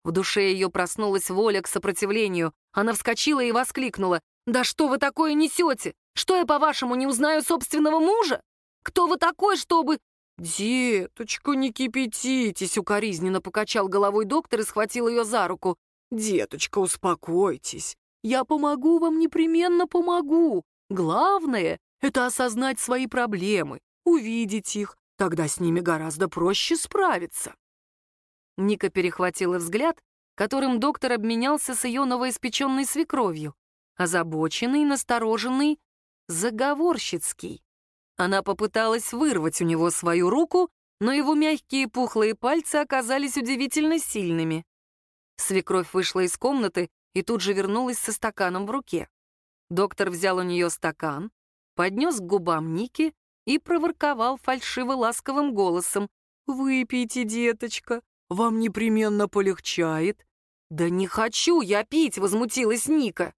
В душе ее проснулась воля к сопротивлению. Она вскочила и воскликнула. «Да что вы такое несете? Что я, по-вашему, не узнаю собственного мужа? Кто вы такой, чтобы...» «Деточка, не кипятитесь!» — укоризненно покачал головой доктор и схватил ее за руку. «Деточка, успокойтесь. Я помогу вам, непременно помогу. Главное — это осознать свои проблемы, увидеть их, тогда с ними гораздо проще справиться». Ника перехватила взгляд, которым доктор обменялся с ее новоиспеченной свекровью. Озабоченный, настороженный, заговорщицкий. Она попыталась вырвать у него свою руку, но его мягкие пухлые пальцы оказались удивительно сильными. Свекровь вышла из комнаты и тут же вернулась со стаканом в руке. Доктор взял у нее стакан, поднес к губам Ники и проворковал фальшиво-ласковым голосом. «Выпейте, деточка, вам непременно полегчает». «Да не хочу я пить!» — возмутилась Ника.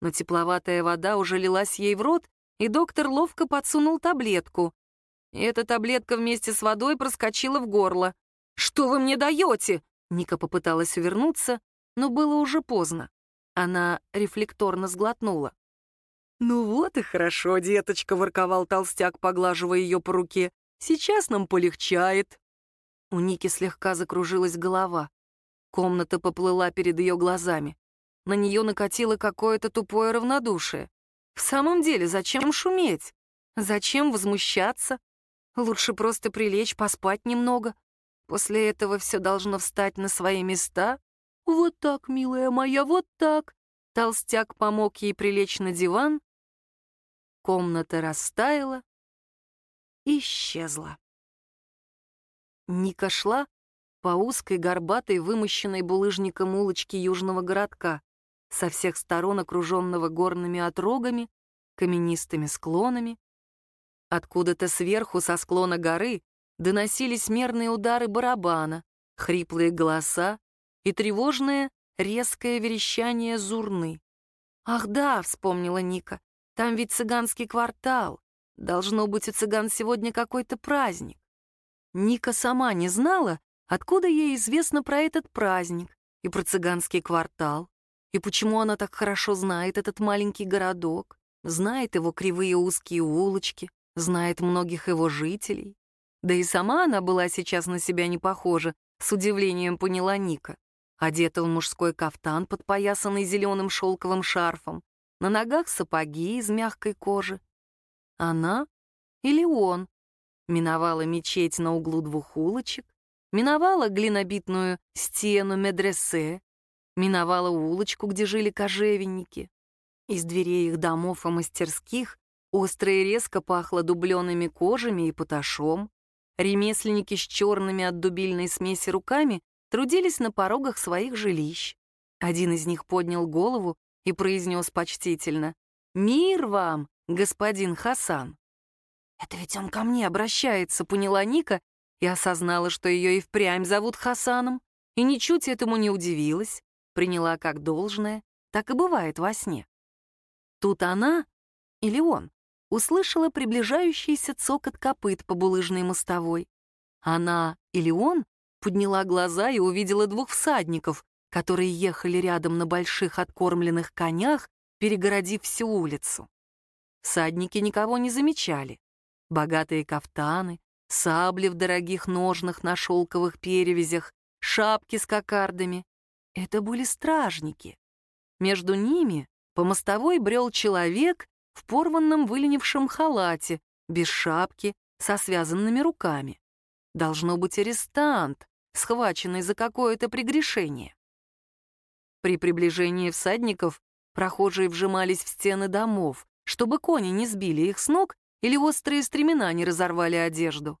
Но тепловатая вода уже лилась ей в рот, и доктор ловко подсунул таблетку. И эта таблетка вместе с водой проскочила в горло. «Что вы мне даете?» Ника попыталась увернуться, но было уже поздно. Она рефлекторно сглотнула. «Ну вот и хорошо, деточка», — ворковал толстяк, поглаживая ее по руке. «Сейчас нам полегчает». У Ники слегка закружилась голова. Комната поплыла перед ее глазами. На нее накатило какое-то тупое равнодушие. В самом деле, зачем шуметь? Зачем возмущаться? Лучше просто прилечь, поспать немного. После этого все должно встать на свои места. Вот так, милая моя, вот так. Толстяк помог ей прилечь на диван. Комната растаяла, исчезла. Ника шла по узкой, горбатой, вымощенной булыжником улочке южного городка, со всех сторон окруженного горными отрогами, каменистыми склонами. Откуда-то сверху, со склона горы, доносились мерные удары барабана, хриплые голоса и тревожное, резкое верещание зурны. «Ах да», — вспомнила Ника, — «там ведь цыганский квартал. Должно быть, у цыган сегодня какой-то праздник». Ника сама не знала, откуда ей известно про этот праздник и про цыганский квартал, и почему она так хорошо знает этот маленький городок, знает его кривые узкие улочки, знает многих его жителей. Да и сама она была сейчас на себя не похожа, с удивлением поняла Ника. Одета в мужской кафтан, подпоясанный зеленым шелковым шарфом, на ногах сапоги из мягкой кожи. Она или он миновала мечеть на углу двух улочек, миновала глинобитную стену медресе, миновала улочку, где жили кожевенники. Из дверей их домов и мастерских остро и резко пахло дубленными кожами и поташом. Ремесленники с черными от дубильной смеси руками трудились на порогах своих жилищ. Один из них поднял голову и произнес почтительно «Мир вам, господин Хасан!» «Это ведь он ко мне обращается», — поняла Ника и осознала, что ее и впрямь зовут Хасаном, и ничуть этому не удивилась, приняла как должное, так и бывает во сне. Тут она, или он, услышала приближающийся цокот копыт по булыжной мостовой. Она или он подняла глаза и увидела двух всадников, которые ехали рядом на больших откормленных конях, перегородив всю улицу. Всадники никого не замечали. Богатые кафтаны, сабли в дорогих ножнах на шелковых перевязях, шапки с кокардами. Это были стражники. Между ними по мостовой брел человек в порванном выленившем халате, без шапки, со связанными руками. Должно быть арестант, схваченный за какое-то прегрешение. При приближении всадников прохожие вжимались в стены домов, чтобы кони не сбили их с ног или острые стремена не разорвали одежду.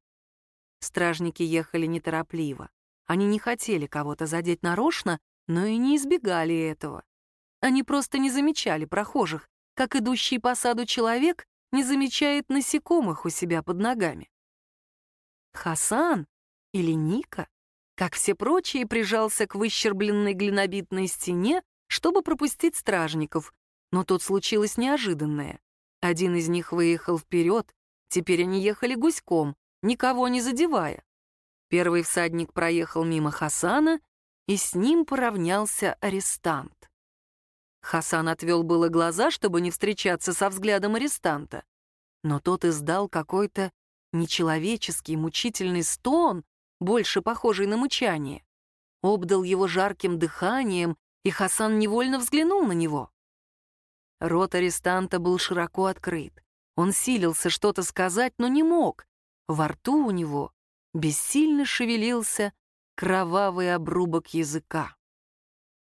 Стражники ехали неторопливо. Они не хотели кого-то задеть нарочно, но и не избегали этого. Они просто не замечали прохожих, как идущий по саду человек не замечает насекомых у себя под ногами. Хасан или Ника, как все прочие, прижался к выщербленной глинобитной стене, чтобы пропустить стражников, но тут случилось неожиданное. Один из них выехал вперед, теперь они ехали гуськом, никого не задевая. Первый всадник проехал мимо Хасана, и с ним поравнялся арестант. Хасан отвел было глаза, чтобы не встречаться со взглядом арестанта. Но тот издал какой-то нечеловеческий, мучительный стон, больше похожий на мучание. Обдал его жарким дыханием, и Хасан невольно взглянул на него. Рот арестанта был широко открыт. Он силился что-то сказать, но не мог. Во рту у него бессильно шевелился кровавый обрубок языка.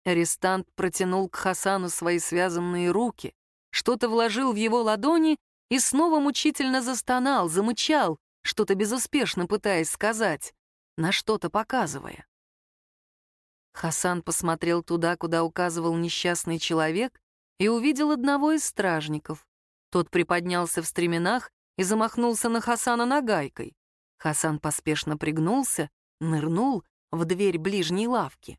Арестант протянул к Хасану свои связанные руки, что-то вложил в его ладони и снова мучительно застонал, замычал, что-то безуспешно пытаясь сказать, на что-то показывая. Хасан посмотрел туда, куда указывал несчастный человек, и увидел одного из стражников. Тот приподнялся в стременах и замахнулся на Хасана нагайкой. Хасан поспешно пригнулся, нырнул в дверь ближней лавки.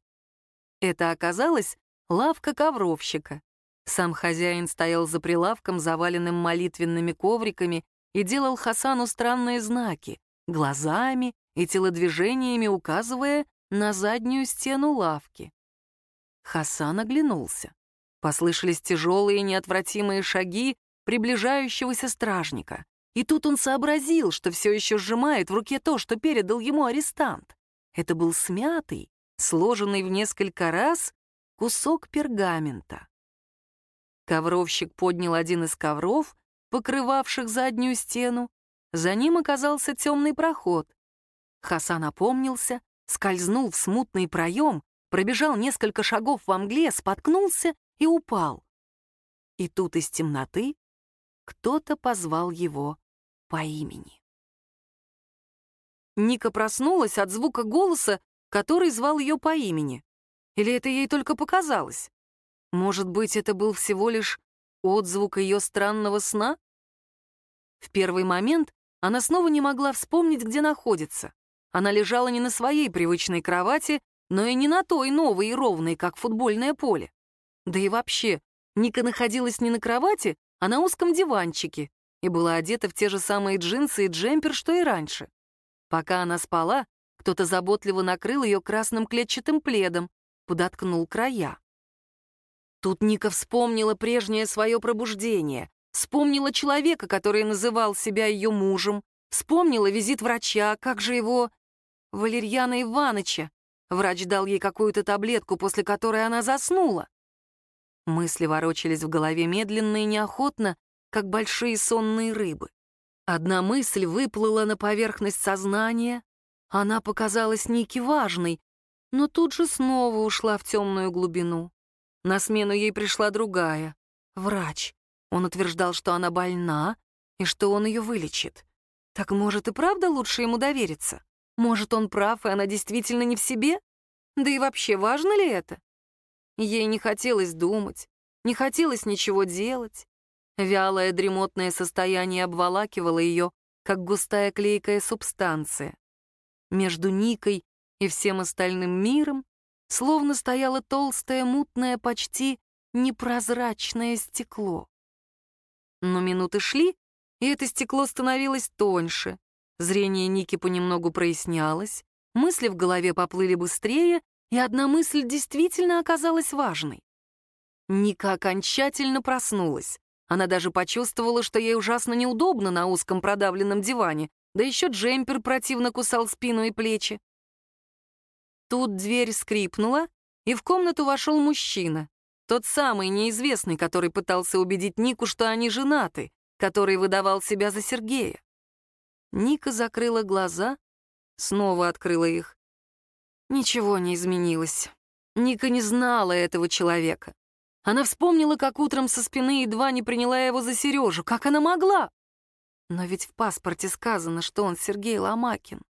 Это оказалась лавка ковровщика. Сам хозяин стоял за прилавком, заваленным молитвенными ковриками, и делал Хасану странные знаки, глазами и телодвижениями указывая на заднюю стену лавки. Хасан оглянулся. Послышались тяжелые неотвратимые шаги приближающегося стражника. И тут он сообразил, что все еще сжимает в руке то, что передал ему арестант. Это был смятый, сложенный в несколько раз кусок пергамента. Ковровщик поднял один из ковров, покрывавших заднюю стену. За ним оказался темный проход. Хасан опомнился, скользнул в смутный проем, пробежал несколько шагов во мгле, споткнулся и упал. И тут из темноты кто-то позвал его по имени. Ника проснулась от звука голоса, который звал ее по имени. Или это ей только показалось? Может быть, это был всего лишь отзвук ее странного сна? В первый момент она снова не могла вспомнить, где находится. Она лежала не на своей привычной кровати, но и не на той новой и ровной, как футбольное поле. Да и вообще, Ника находилась не на кровати, а на узком диванчике и была одета в те же самые джинсы и джемпер, что и раньше. Пока она спала, кто-то заботливо накрыл ее красным клетчатым пледом, подоткнул края. Тут Ника вспомнила прежнее свое пробуждение, вспомнила человека, который называл себя ее мужем, вспомнила визит врача, как же его... Валерьяна Иваныча. Врач дал ей какую-то таблетку, после которой она заснула. Мысли ворочались в голове медленно и неохотно, как большие сонные рыбы. Одна мысль выплыла на поверхность сознания, она показалась Нике важной, но тут же снова ушла в темную глубину. На смену ей пришла другая — врач. Он утверждал, что она больна и что он ее вылечит. Так может и правда лучше ему довериться? Может, он прав, и она действительно не в себе? Да и вообще, важно ли это? Ей не хотелось думать, не хотелось ничего делать. Вялое дремотное состояние обволакивало ее, как густая клейкая субстанция. Между Никой и всем остальным миром словно стояло толстое, мутное, почти непрозрачное стекло. Но минуты шли, и это стекло становилось тоньше. Зрение Ники понемногу прояснялось, мысли в голове поплыли быстрее, и одна мысль действительно оказалась важной. Ника окончательно проснулась. Она даже почувствовала, что ей ужасно неудобно на узком продавленном диване, да еще джемпер противно кусал спину и плечи. Тут дверь скрипнула, и в комнату вошел мужчина. Тот самый неизвестный, который пытался убедить Нику, что они женаты, который выдавал себя за Сергея. Ника закрыла глаза, снова открыла их. Ничего не изменилось. Ника не знала этого человека. Она вспомнила, как утром со спины едва не приняла его за Сережу. Как она могла? Но ведь в паспорте сказано, что он Сергей Ломакин.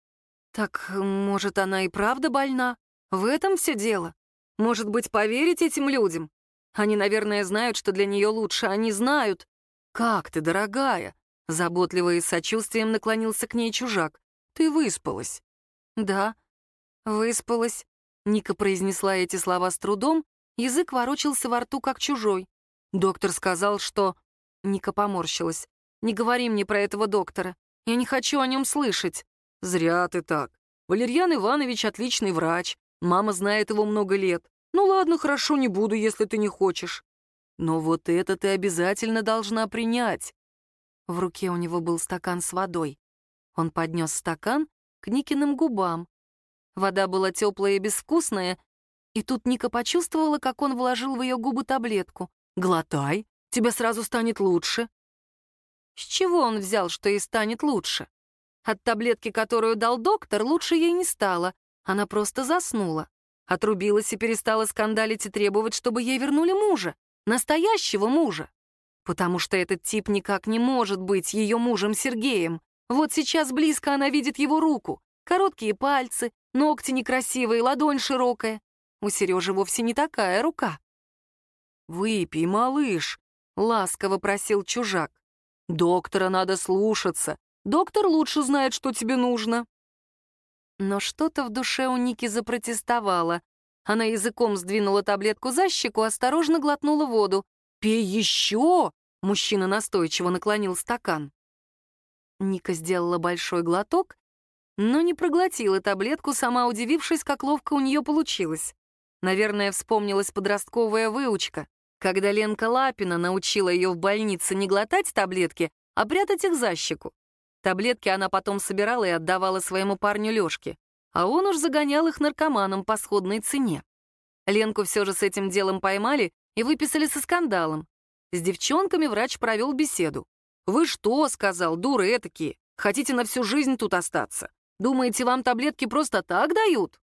Так, может, она и правда больна? В этом все дело? Может быть, поверить этим людям? Они, наверное, знают, что для нее лучше. Они знают. «Как ты, дорогая?» Заботливо и с сочувствием наклонился к ней чужак. «Ты выспалась?» «Да, «Выспалась», — Ника произнесла эти слова с трудом, язык ворочался во рту, как чужой. Доктор сказал, что... Ника поморщилась. «Не говори мне про этого доктора. Я не хочу о нем слышать». «Зря ты так. Валерьян Иванович отличный врач. Мама знает его много лет. Ну ладно, хорошо, не буду, если ты не хочешь. Но вот это ты обязательно должна принять». В руке у него был стакан с водой. Он поднес стакан к Никиным губам. Вода была теплая и безвкусная, и тут Ника почувствовала, как он вложил в ее губы таблетку. «Глотай, тебе сразу станет лучше». С чего он взял, что ей станет лучше? От таблетки, которую дал доктор, лучше ей не стало. Она просто заснула. Отрубилась и перестала скандалить и требовать, чтобы ей вернули мужа. Настоящего мужа. Потому что этот тип никак не может быть ее мужем Сергеем. Вот сейчас близко она видит его руку. Короткие пальцы, Ногти некрасивые, ладонь широкая. У Сережи вовсе не такая рука. «Выпей, малыш», — ласково просил чужак. «Доктора надо слушаться. Доктор лучше знает, что тебе нужно». Но что-то в душе у Ники запротестовало. Она языком сдвинула таблетку за щеку, осторожно глотнула воду. «Пей еще!» — мужчина настойчиво наклонил стакан. Ника сделала большой глоток, но не проглотила таблетку, сама удивившись, как ловко у нее получилось. Наверное, вспомнилась подростковая выучка, когда Ленка Лапина научила ее в больнице не глотать таблетки, а прятать их за щеку. Таблетки она потом собирала и отдавала своему парню Лёшке, а он уж загонял их наркоманам по сходной цене. Ленку все же с этим делом поймали и выписали со скандалом. С девчонками врач провел беседу. «Вы что?» — сказал, дуры этакие. «Хотите на всю жизнь тут остаться? Думаете, вам таблетки просто так дают?»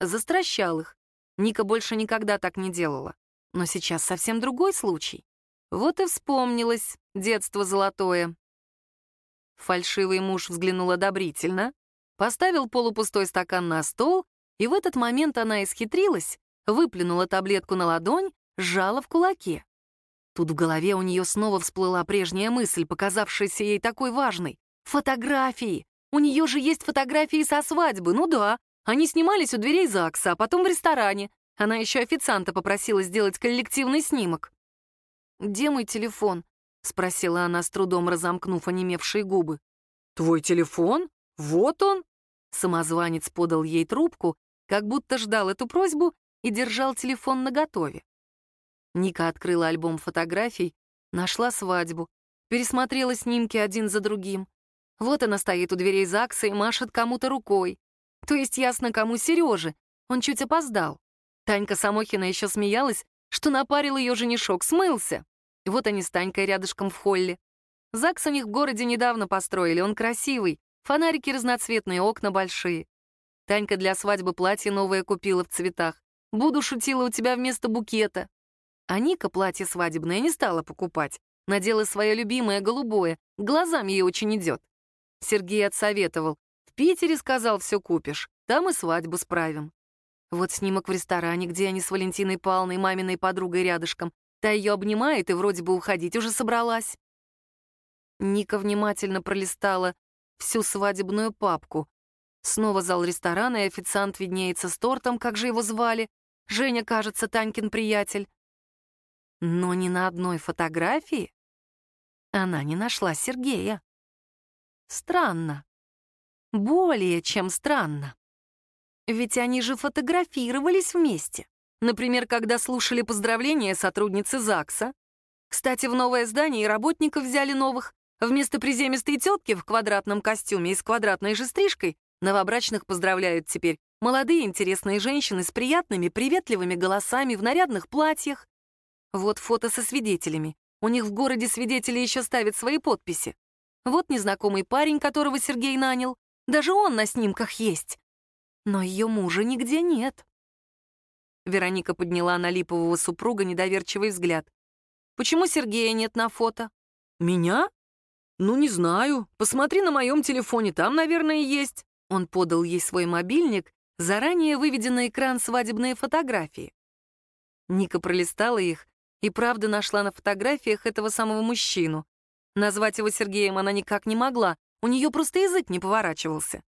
Застращал их. Ника больше никогда так не делала. Но сейчас совсем другой случай. Вот и вспомнилось детство золотое. Фальшивый муж взглянул одобрительно, поставил полупустой стакан на стол, и в этот момент она исхитрилась, выплюнула таблетку на ладонь, сжала в кулаке. Тут в голове у нее снова всплыла прежняя мысль, показавшаяся ей такой важной. Фотографии! У нее же есть фотографии со свадьбы, ну да. Они снимались у дверей ЗАГСа, а потом в ресторане. Она еще официанта попросила сделать коллективный снимок. «Где мой телефон?» — спросила она, с трудом разомкнув онемевшие губы. «Твой телефон? Вот он!» Самозванец подал ей трубку, как будто ждал эту просьбу и держал телефон наготове. Ника открыла альбом фотографий, нашла свадьбу, пересмотрела снимки один за другим. Вот она стоит у дверей ЗАГСа и машет кому-то рукой. То есть ясно, кому Сереже. Он чуть опоздал. Танька Самохина еще смеялась, что напарил ее женишок, смылся. И вот они с Танькой рядышком в холле. ЗАГС у них в городе недавно построили, он красивый. Фонарики разноцветные, окна большие. Танька для свадьбы платье новое купила в цветах. Буду шутила у тебя вместо букета. А Ника платье свадебное не стала покупать. Надела свое любимое голубое, глазам ей очень идет. Сергей отсоветовал. В Питере, сказал, все купишь, там и свадьбу справим. Вот снимок в ресторане, где они с Валентиной Павловной, маминой подругой рядышком. Та ее обнимает и вроде бы уходить уже собралась. Ника внимательно пролистала всю свадебную папку. Снова зал ресторана, и официант виднеется с тортом, как же его звали. Женя, кажется, Танькин приятель. Но ни на одной фотографии она не нашла Сергея. Странно. Более чем странно. Ведь они же фотографировались вместе. Например, когда слушали поздравления сотрудницы ЗАГСа. Кстати, в новое здание работников взяли новых. Вместо приземистой тетки в квадратном костюме и с квадратной же стрижкой новобрачных поздравляют теперь молодые интересные женщины с приятными, приветливыми голосами в нарядных платьях. Вот фото со свидетелями. У них в городе свидетели еще ставят свои подписи. Вот незнакомый парень, которого Сергей нанял. Даже он на снимках есть. Но ее мужа нигде нет. Вероника подняла на липового супруга недоверчивый взгляд. «Почему Сергея нет на фото?» «Меня? Ну, не знаю. Посмотри на моем телефоне, там, наверное, есть». Он подал ей свой мобильник, заранее выведя на экран свадебные фотографии. Ника пролистала их и правда нашла на фотографиях этого самого мужчину. Назвать его Сергеем она никак не могла, у нее просто язык не поворачивался.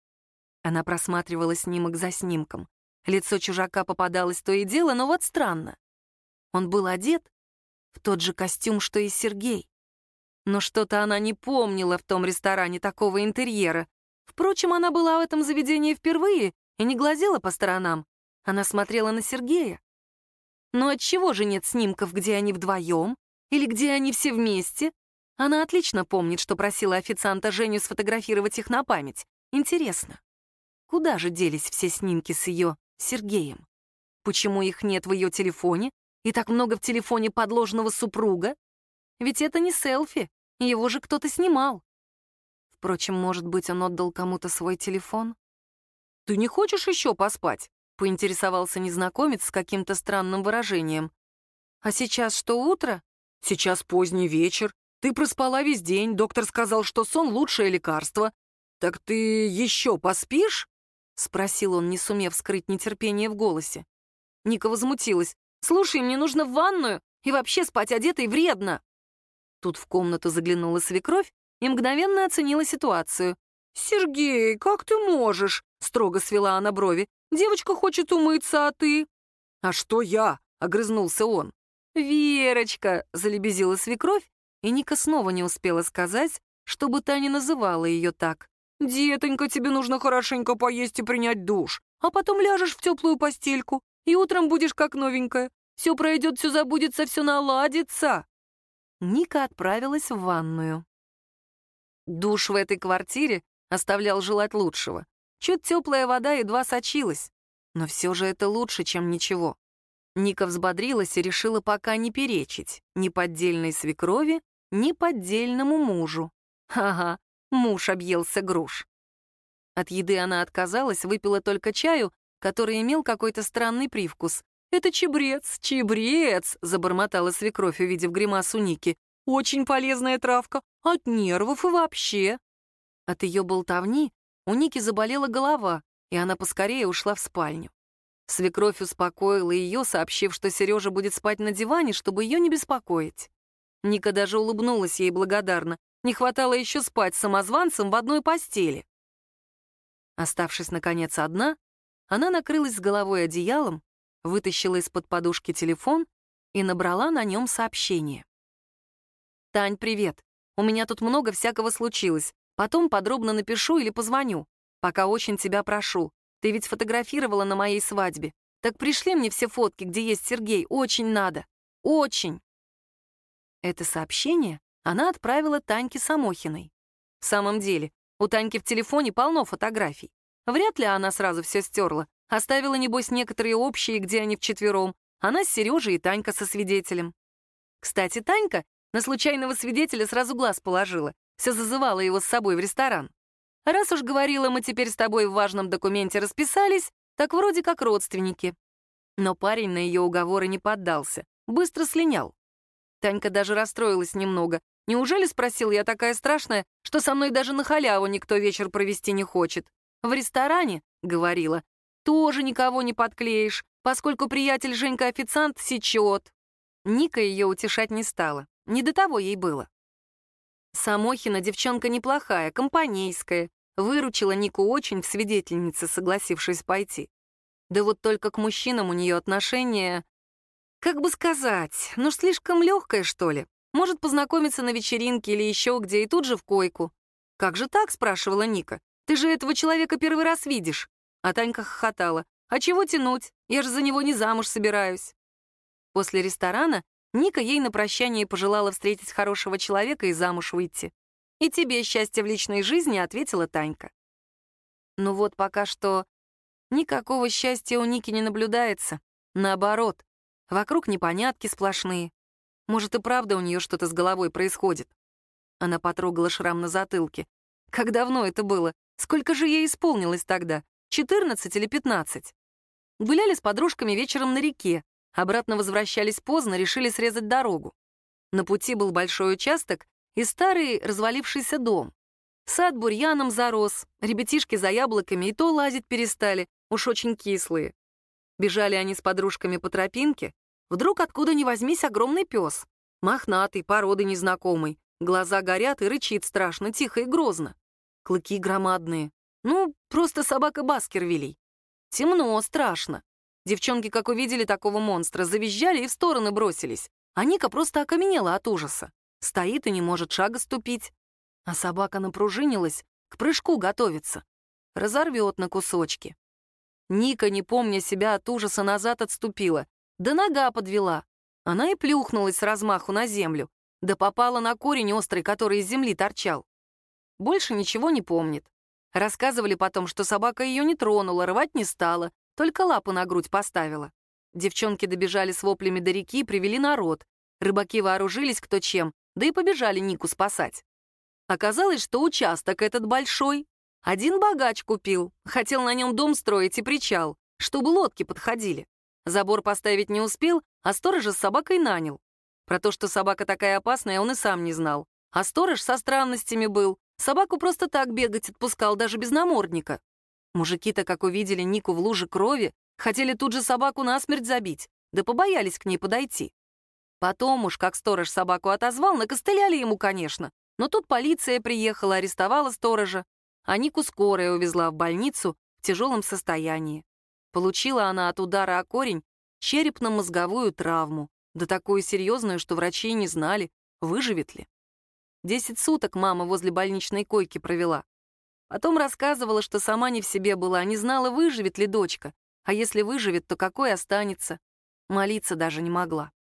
Она просматривала снимок за снимком. Лицо чужака попадалось то и дело, но вот странно. Он был одет в тот же костюм, что и Сергей. Но что-то она не помнила в том ресторане такого интерьера. Впрочем, она была в этом заведении впервые и не глазела по сторонам. Она смотрела на Сергея. Но отчего же нет снимков, где они вдвоем? Или где они все вместе? Она отлично помнит, что просила официанта Женю сфотографировать их на память. Интересно, куда же делись все снимки с ее Сергеем? Почему их нет в ее телефоне и так много в телефоне подложного супруга? Ведь это не селфи, его же кто-то снимал. Впрочем, может быть, он отдал кому-то свой телефон? «Ты не хочешь еще поспать?» — поинтересовался незнакомец с каким-то странным выражением. «А сейчас что, утро?» «Сейчас поздний вечер. Ты проспала весь день, доктор сказал, что сон — лучшее лекарство. Так ты еще поспишь?» — спросил он, не сумев скрыть нетерпение в голосе. Ника возмутилась. «Слушай, мне нужно в ванную, и вообще спать одетой вредно!» Тут в комнату заглянула свекровь и мгновенно оценила ситуацию. «Сергей, как ты можешь?» — строго свела она брови. «Девочка хочет умыться, а ты...» «А что я?» — огрызнулся он. «Верочка!» — залебезила свекровь, и Ника снова не успела сказать, чтобы та не называла ее так. «Детонька, тебе нужно хорошенько поесть и принять душ, а потом ляжешь в теплую постельку, и утром будешь как новенькая. Все пройдет, все забудется, все наладится». Ника отправилась в ванную. Душ в этой квартире оставлял желать лучшего. Чуть теплая вода едва сочилась. Но все же это лучше, чем ничего. Ника взбодрилась и решила пока не перечить ни поддельной свекрови, ни поддельному мужу. Ага, муж объелся груш. От еды она отказалась, выпила только чаю, который имел какой-то странный привкус. «Это чебрец, чебрец!» — забормотала свекровь, увидев гримасу Ники. «Очень полезная травка, от нервов и вообще!» От ее болтовни у Ники заболела голова, и она поскорее ушла в спальню. Свекровь успокоила ее, сообщив, что Сережа будет спать на диване, чтобы ее не беспокоить. Ника даже улыбнулась ей благодарно. Не хватало еще спать с самозванцем в одной постели. Оставшись, наконец, одна, она накрылась с головой одеялом, вытащила из-под подушки телефон и набрала на нем сообщение. «Тань, привет. У меня тут много всякого случилось. Потом подробно напишу или позвоню. Пока очень тебя прошу. Ты ведь фотографировала на моей свадьбе. Так пришли мне все фотки, где есть Сергей. Очень надо. Очень. Это сообщение она отправила Таньке Самохиной. В самом деле, у Таньки в телефоне полно фотографий. Вряд ли она сразу все стерла. Оставила, небось, некоторые общие, где они вчетвером. Она с Сережей и Танька со свидетелем. Кстати, Танька на случайного свидетеля сразу глаз положила. Все зазывала его с собой в ресторан. Раз уж говорила, мы теперь с тобой в важном документе расписались, так вроде как родственники. Но парень на ее уговоры не поддался, быстро слинял. Танька даже расстроилась немного. Неужели, спросил я, такая страшная, что со мной даже на халяву никто вечер провести не хочет? В ресторане, говорила, тоже никого не подклеишь, поскольку приятель Женька-официант сечет. Ника ее утешать не стала, не до того ей было. Самохина девчонка неплохая, компанейская, Выручила Нику очень в свидетельнице, согласившись пойти. Да вот только к мужчинам у нее отношение... Как бы сказать, ну слишком легкое, что ли. Может познакомиться на вечеринке или еще где, и тут же в койку. «Как же так?» — спрашивала Ника. «Ты же этого человека первый раз видишь». А Танька хохотала. «А чего тянуть? Я же за него не замуж собираюсь». После ресторана Ника ей на прощание пожелала встретить хорошего человека и замуж выйти. «И тебе счастье в личной жизни», — ответила Танька. Ну вот пока что никакого счастья у Ники не наблюдается. Наоборот, вокруг непонятки сплошные. Может, и правда у нее что-то с головой происходит. Она потрогала шрам на затылке. Как давно это было? Сколько же ей исполнилось тогда? 14 или 15? Гуляли с подружками вечером на реке. Обратно возвращались поздно, решили срезать дорогу. На пути был большой участок, и старый развалившийся дом. Сад бурьяном зарос, ребятишки за яблоками и то лазить перестали, уж очень кислые. Бежали они с подружками по тропинке. Вдруг откуда ни возьмись огромный пес. Мохнатый, породы незнакомый. Глаза горят и рычит страшно, тихо и грозно. Клыки громадные. Ну, просто собака Баскервилей. Темно, страшно. Девчонки, как увидели такого монстра, завизжали и в стороны бросились. А Ника просто окаменела от ужаса. Стоит и не может шага ступить. А собака напружинилась, к прыжку готовится. Разорвет на кусочки. Ника, не помня себя от ужаса, назад отступила. Да нога подвела. Она и плюхнулась с размаху на землю. Да попала на корень острый, который из земли торчал. Больше ничего не помнит. Рассказывали потом, что собака ее не тронула, рвать не стала, только лапу на грудь поставила. Девчонки добежали с воплями до реки, привели народ. Рыбаки вооружились кто чем, да и побежали Нику спасать. Оказалось, что участок этот большой. Один богач купил, хотел на нем дом строить и причал, чтобы лодки подходили. Забор поставить не успел, а сторожа с собакой нанял. Про то, что собака такая опасная, он и сам не знал. А сторож со странностями был. Собаку просто так бегать отпускал, даже без намордника. Мужики-то, как увидели Нику в луже крови, хотели тут же собаку насмерть забить, да побоялись к ней подойти. Потом уж, как сторож собаку отозвал, накостыляли ему, конечно. Но тут полиция приехала, арестовала сторожа, а Нику скорая увезла в больницу в тяжелом состоянии. Получила она от удара о корень черепно-мозговую травму, да такую серьезную, что врачи не знали, выживет ли. Десять суток мама возле больничной койки провела. Потом рассказывала, что сама не в себе была, не знала, выживет ли дочка, а если выживет, то какой останется. Молиться даже не могла.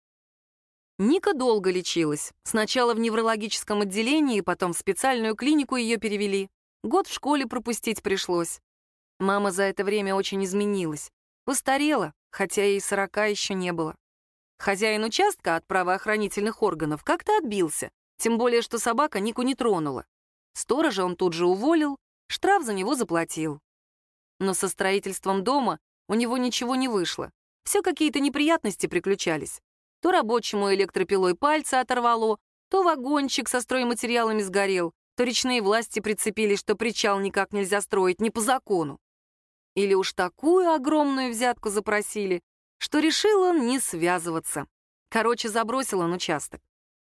Ника долго лечилась. Сначала в неврологическом отделении, потом в специальную клинику ее перевели. Год в школе пропустить пришлось. Мама за это время очень изменилась. Постарела, хотя ей сорока еще не было. Хозяин участка от правоохранительных органов как-то отбился, тем более, что собака Нику не тронула. Сторожа он тут же уволил, штраф за него заплатил. Но со строительством дома у него ничего не вышло. Все какие-то неприятности приключались. То рабочему электропилой пальцы оторвало, то вагончик со стройматериалами сгорел, то речные власти прицепились, что причал никак нельзя строить, не по закону. Или уж такую огромную взятку запросили, что решил он не связываться. Короче, забросил он участок.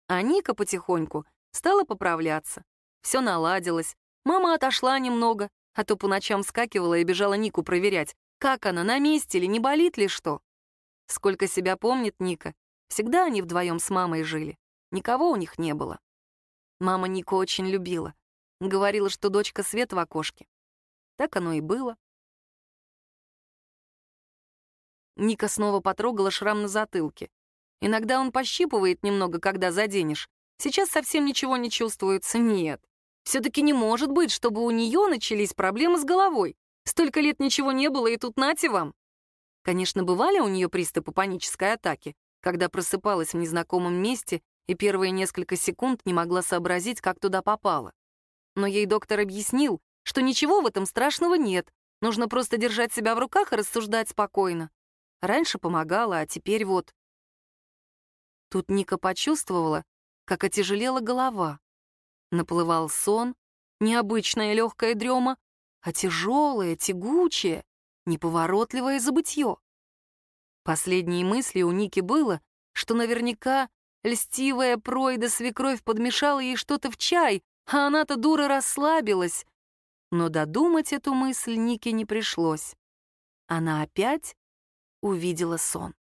А Ника потихоньку стала поправляться. Все наладилось. Мама отошла немного, а то по ночам скакивала и бежала Нику проверять, как она, на месте или не болит ли что. Сколько себя помнит Ника, всегда они вдвоем с мамой жили. Никого у них не было. Мама Нику очень любила. Говорила, что дочка свет в окошке. Так оно и было. Ника снова потрогала шрам на затылке. Иногда он пощипывает немного, когда заденешь. Сейчас совсем ничего не чувствуется. Нет. Все-таки не может быть, чтобы у нее начались проблемы с головой. Столько лет ничего не было, и тут нате вам. Конечно, бывали у нее приступы панической атаки, когда просыпалась в незнакомом месте и первые несколько секунд не могла сообразить, как туда попала. Но ей доктор объяснил, что ничего в этом страшного нет, нужно просто держать себя в руках и рассуждать спокойно. Раньше помогала, а теперь вот... Тут Ника почувствовала, как отяжелела голова. Наплывал сон, необычная легкая дрема, а тяжелое, тягучее, неповоротливое забытье. Последней мыслью у Ники было, что наверняка льстивая пройда свекровь подмешала ей что-то в чай, а она-то дура расслабилась. Но додумать эту мысль Нике не пришлось. Она опять увидела сон.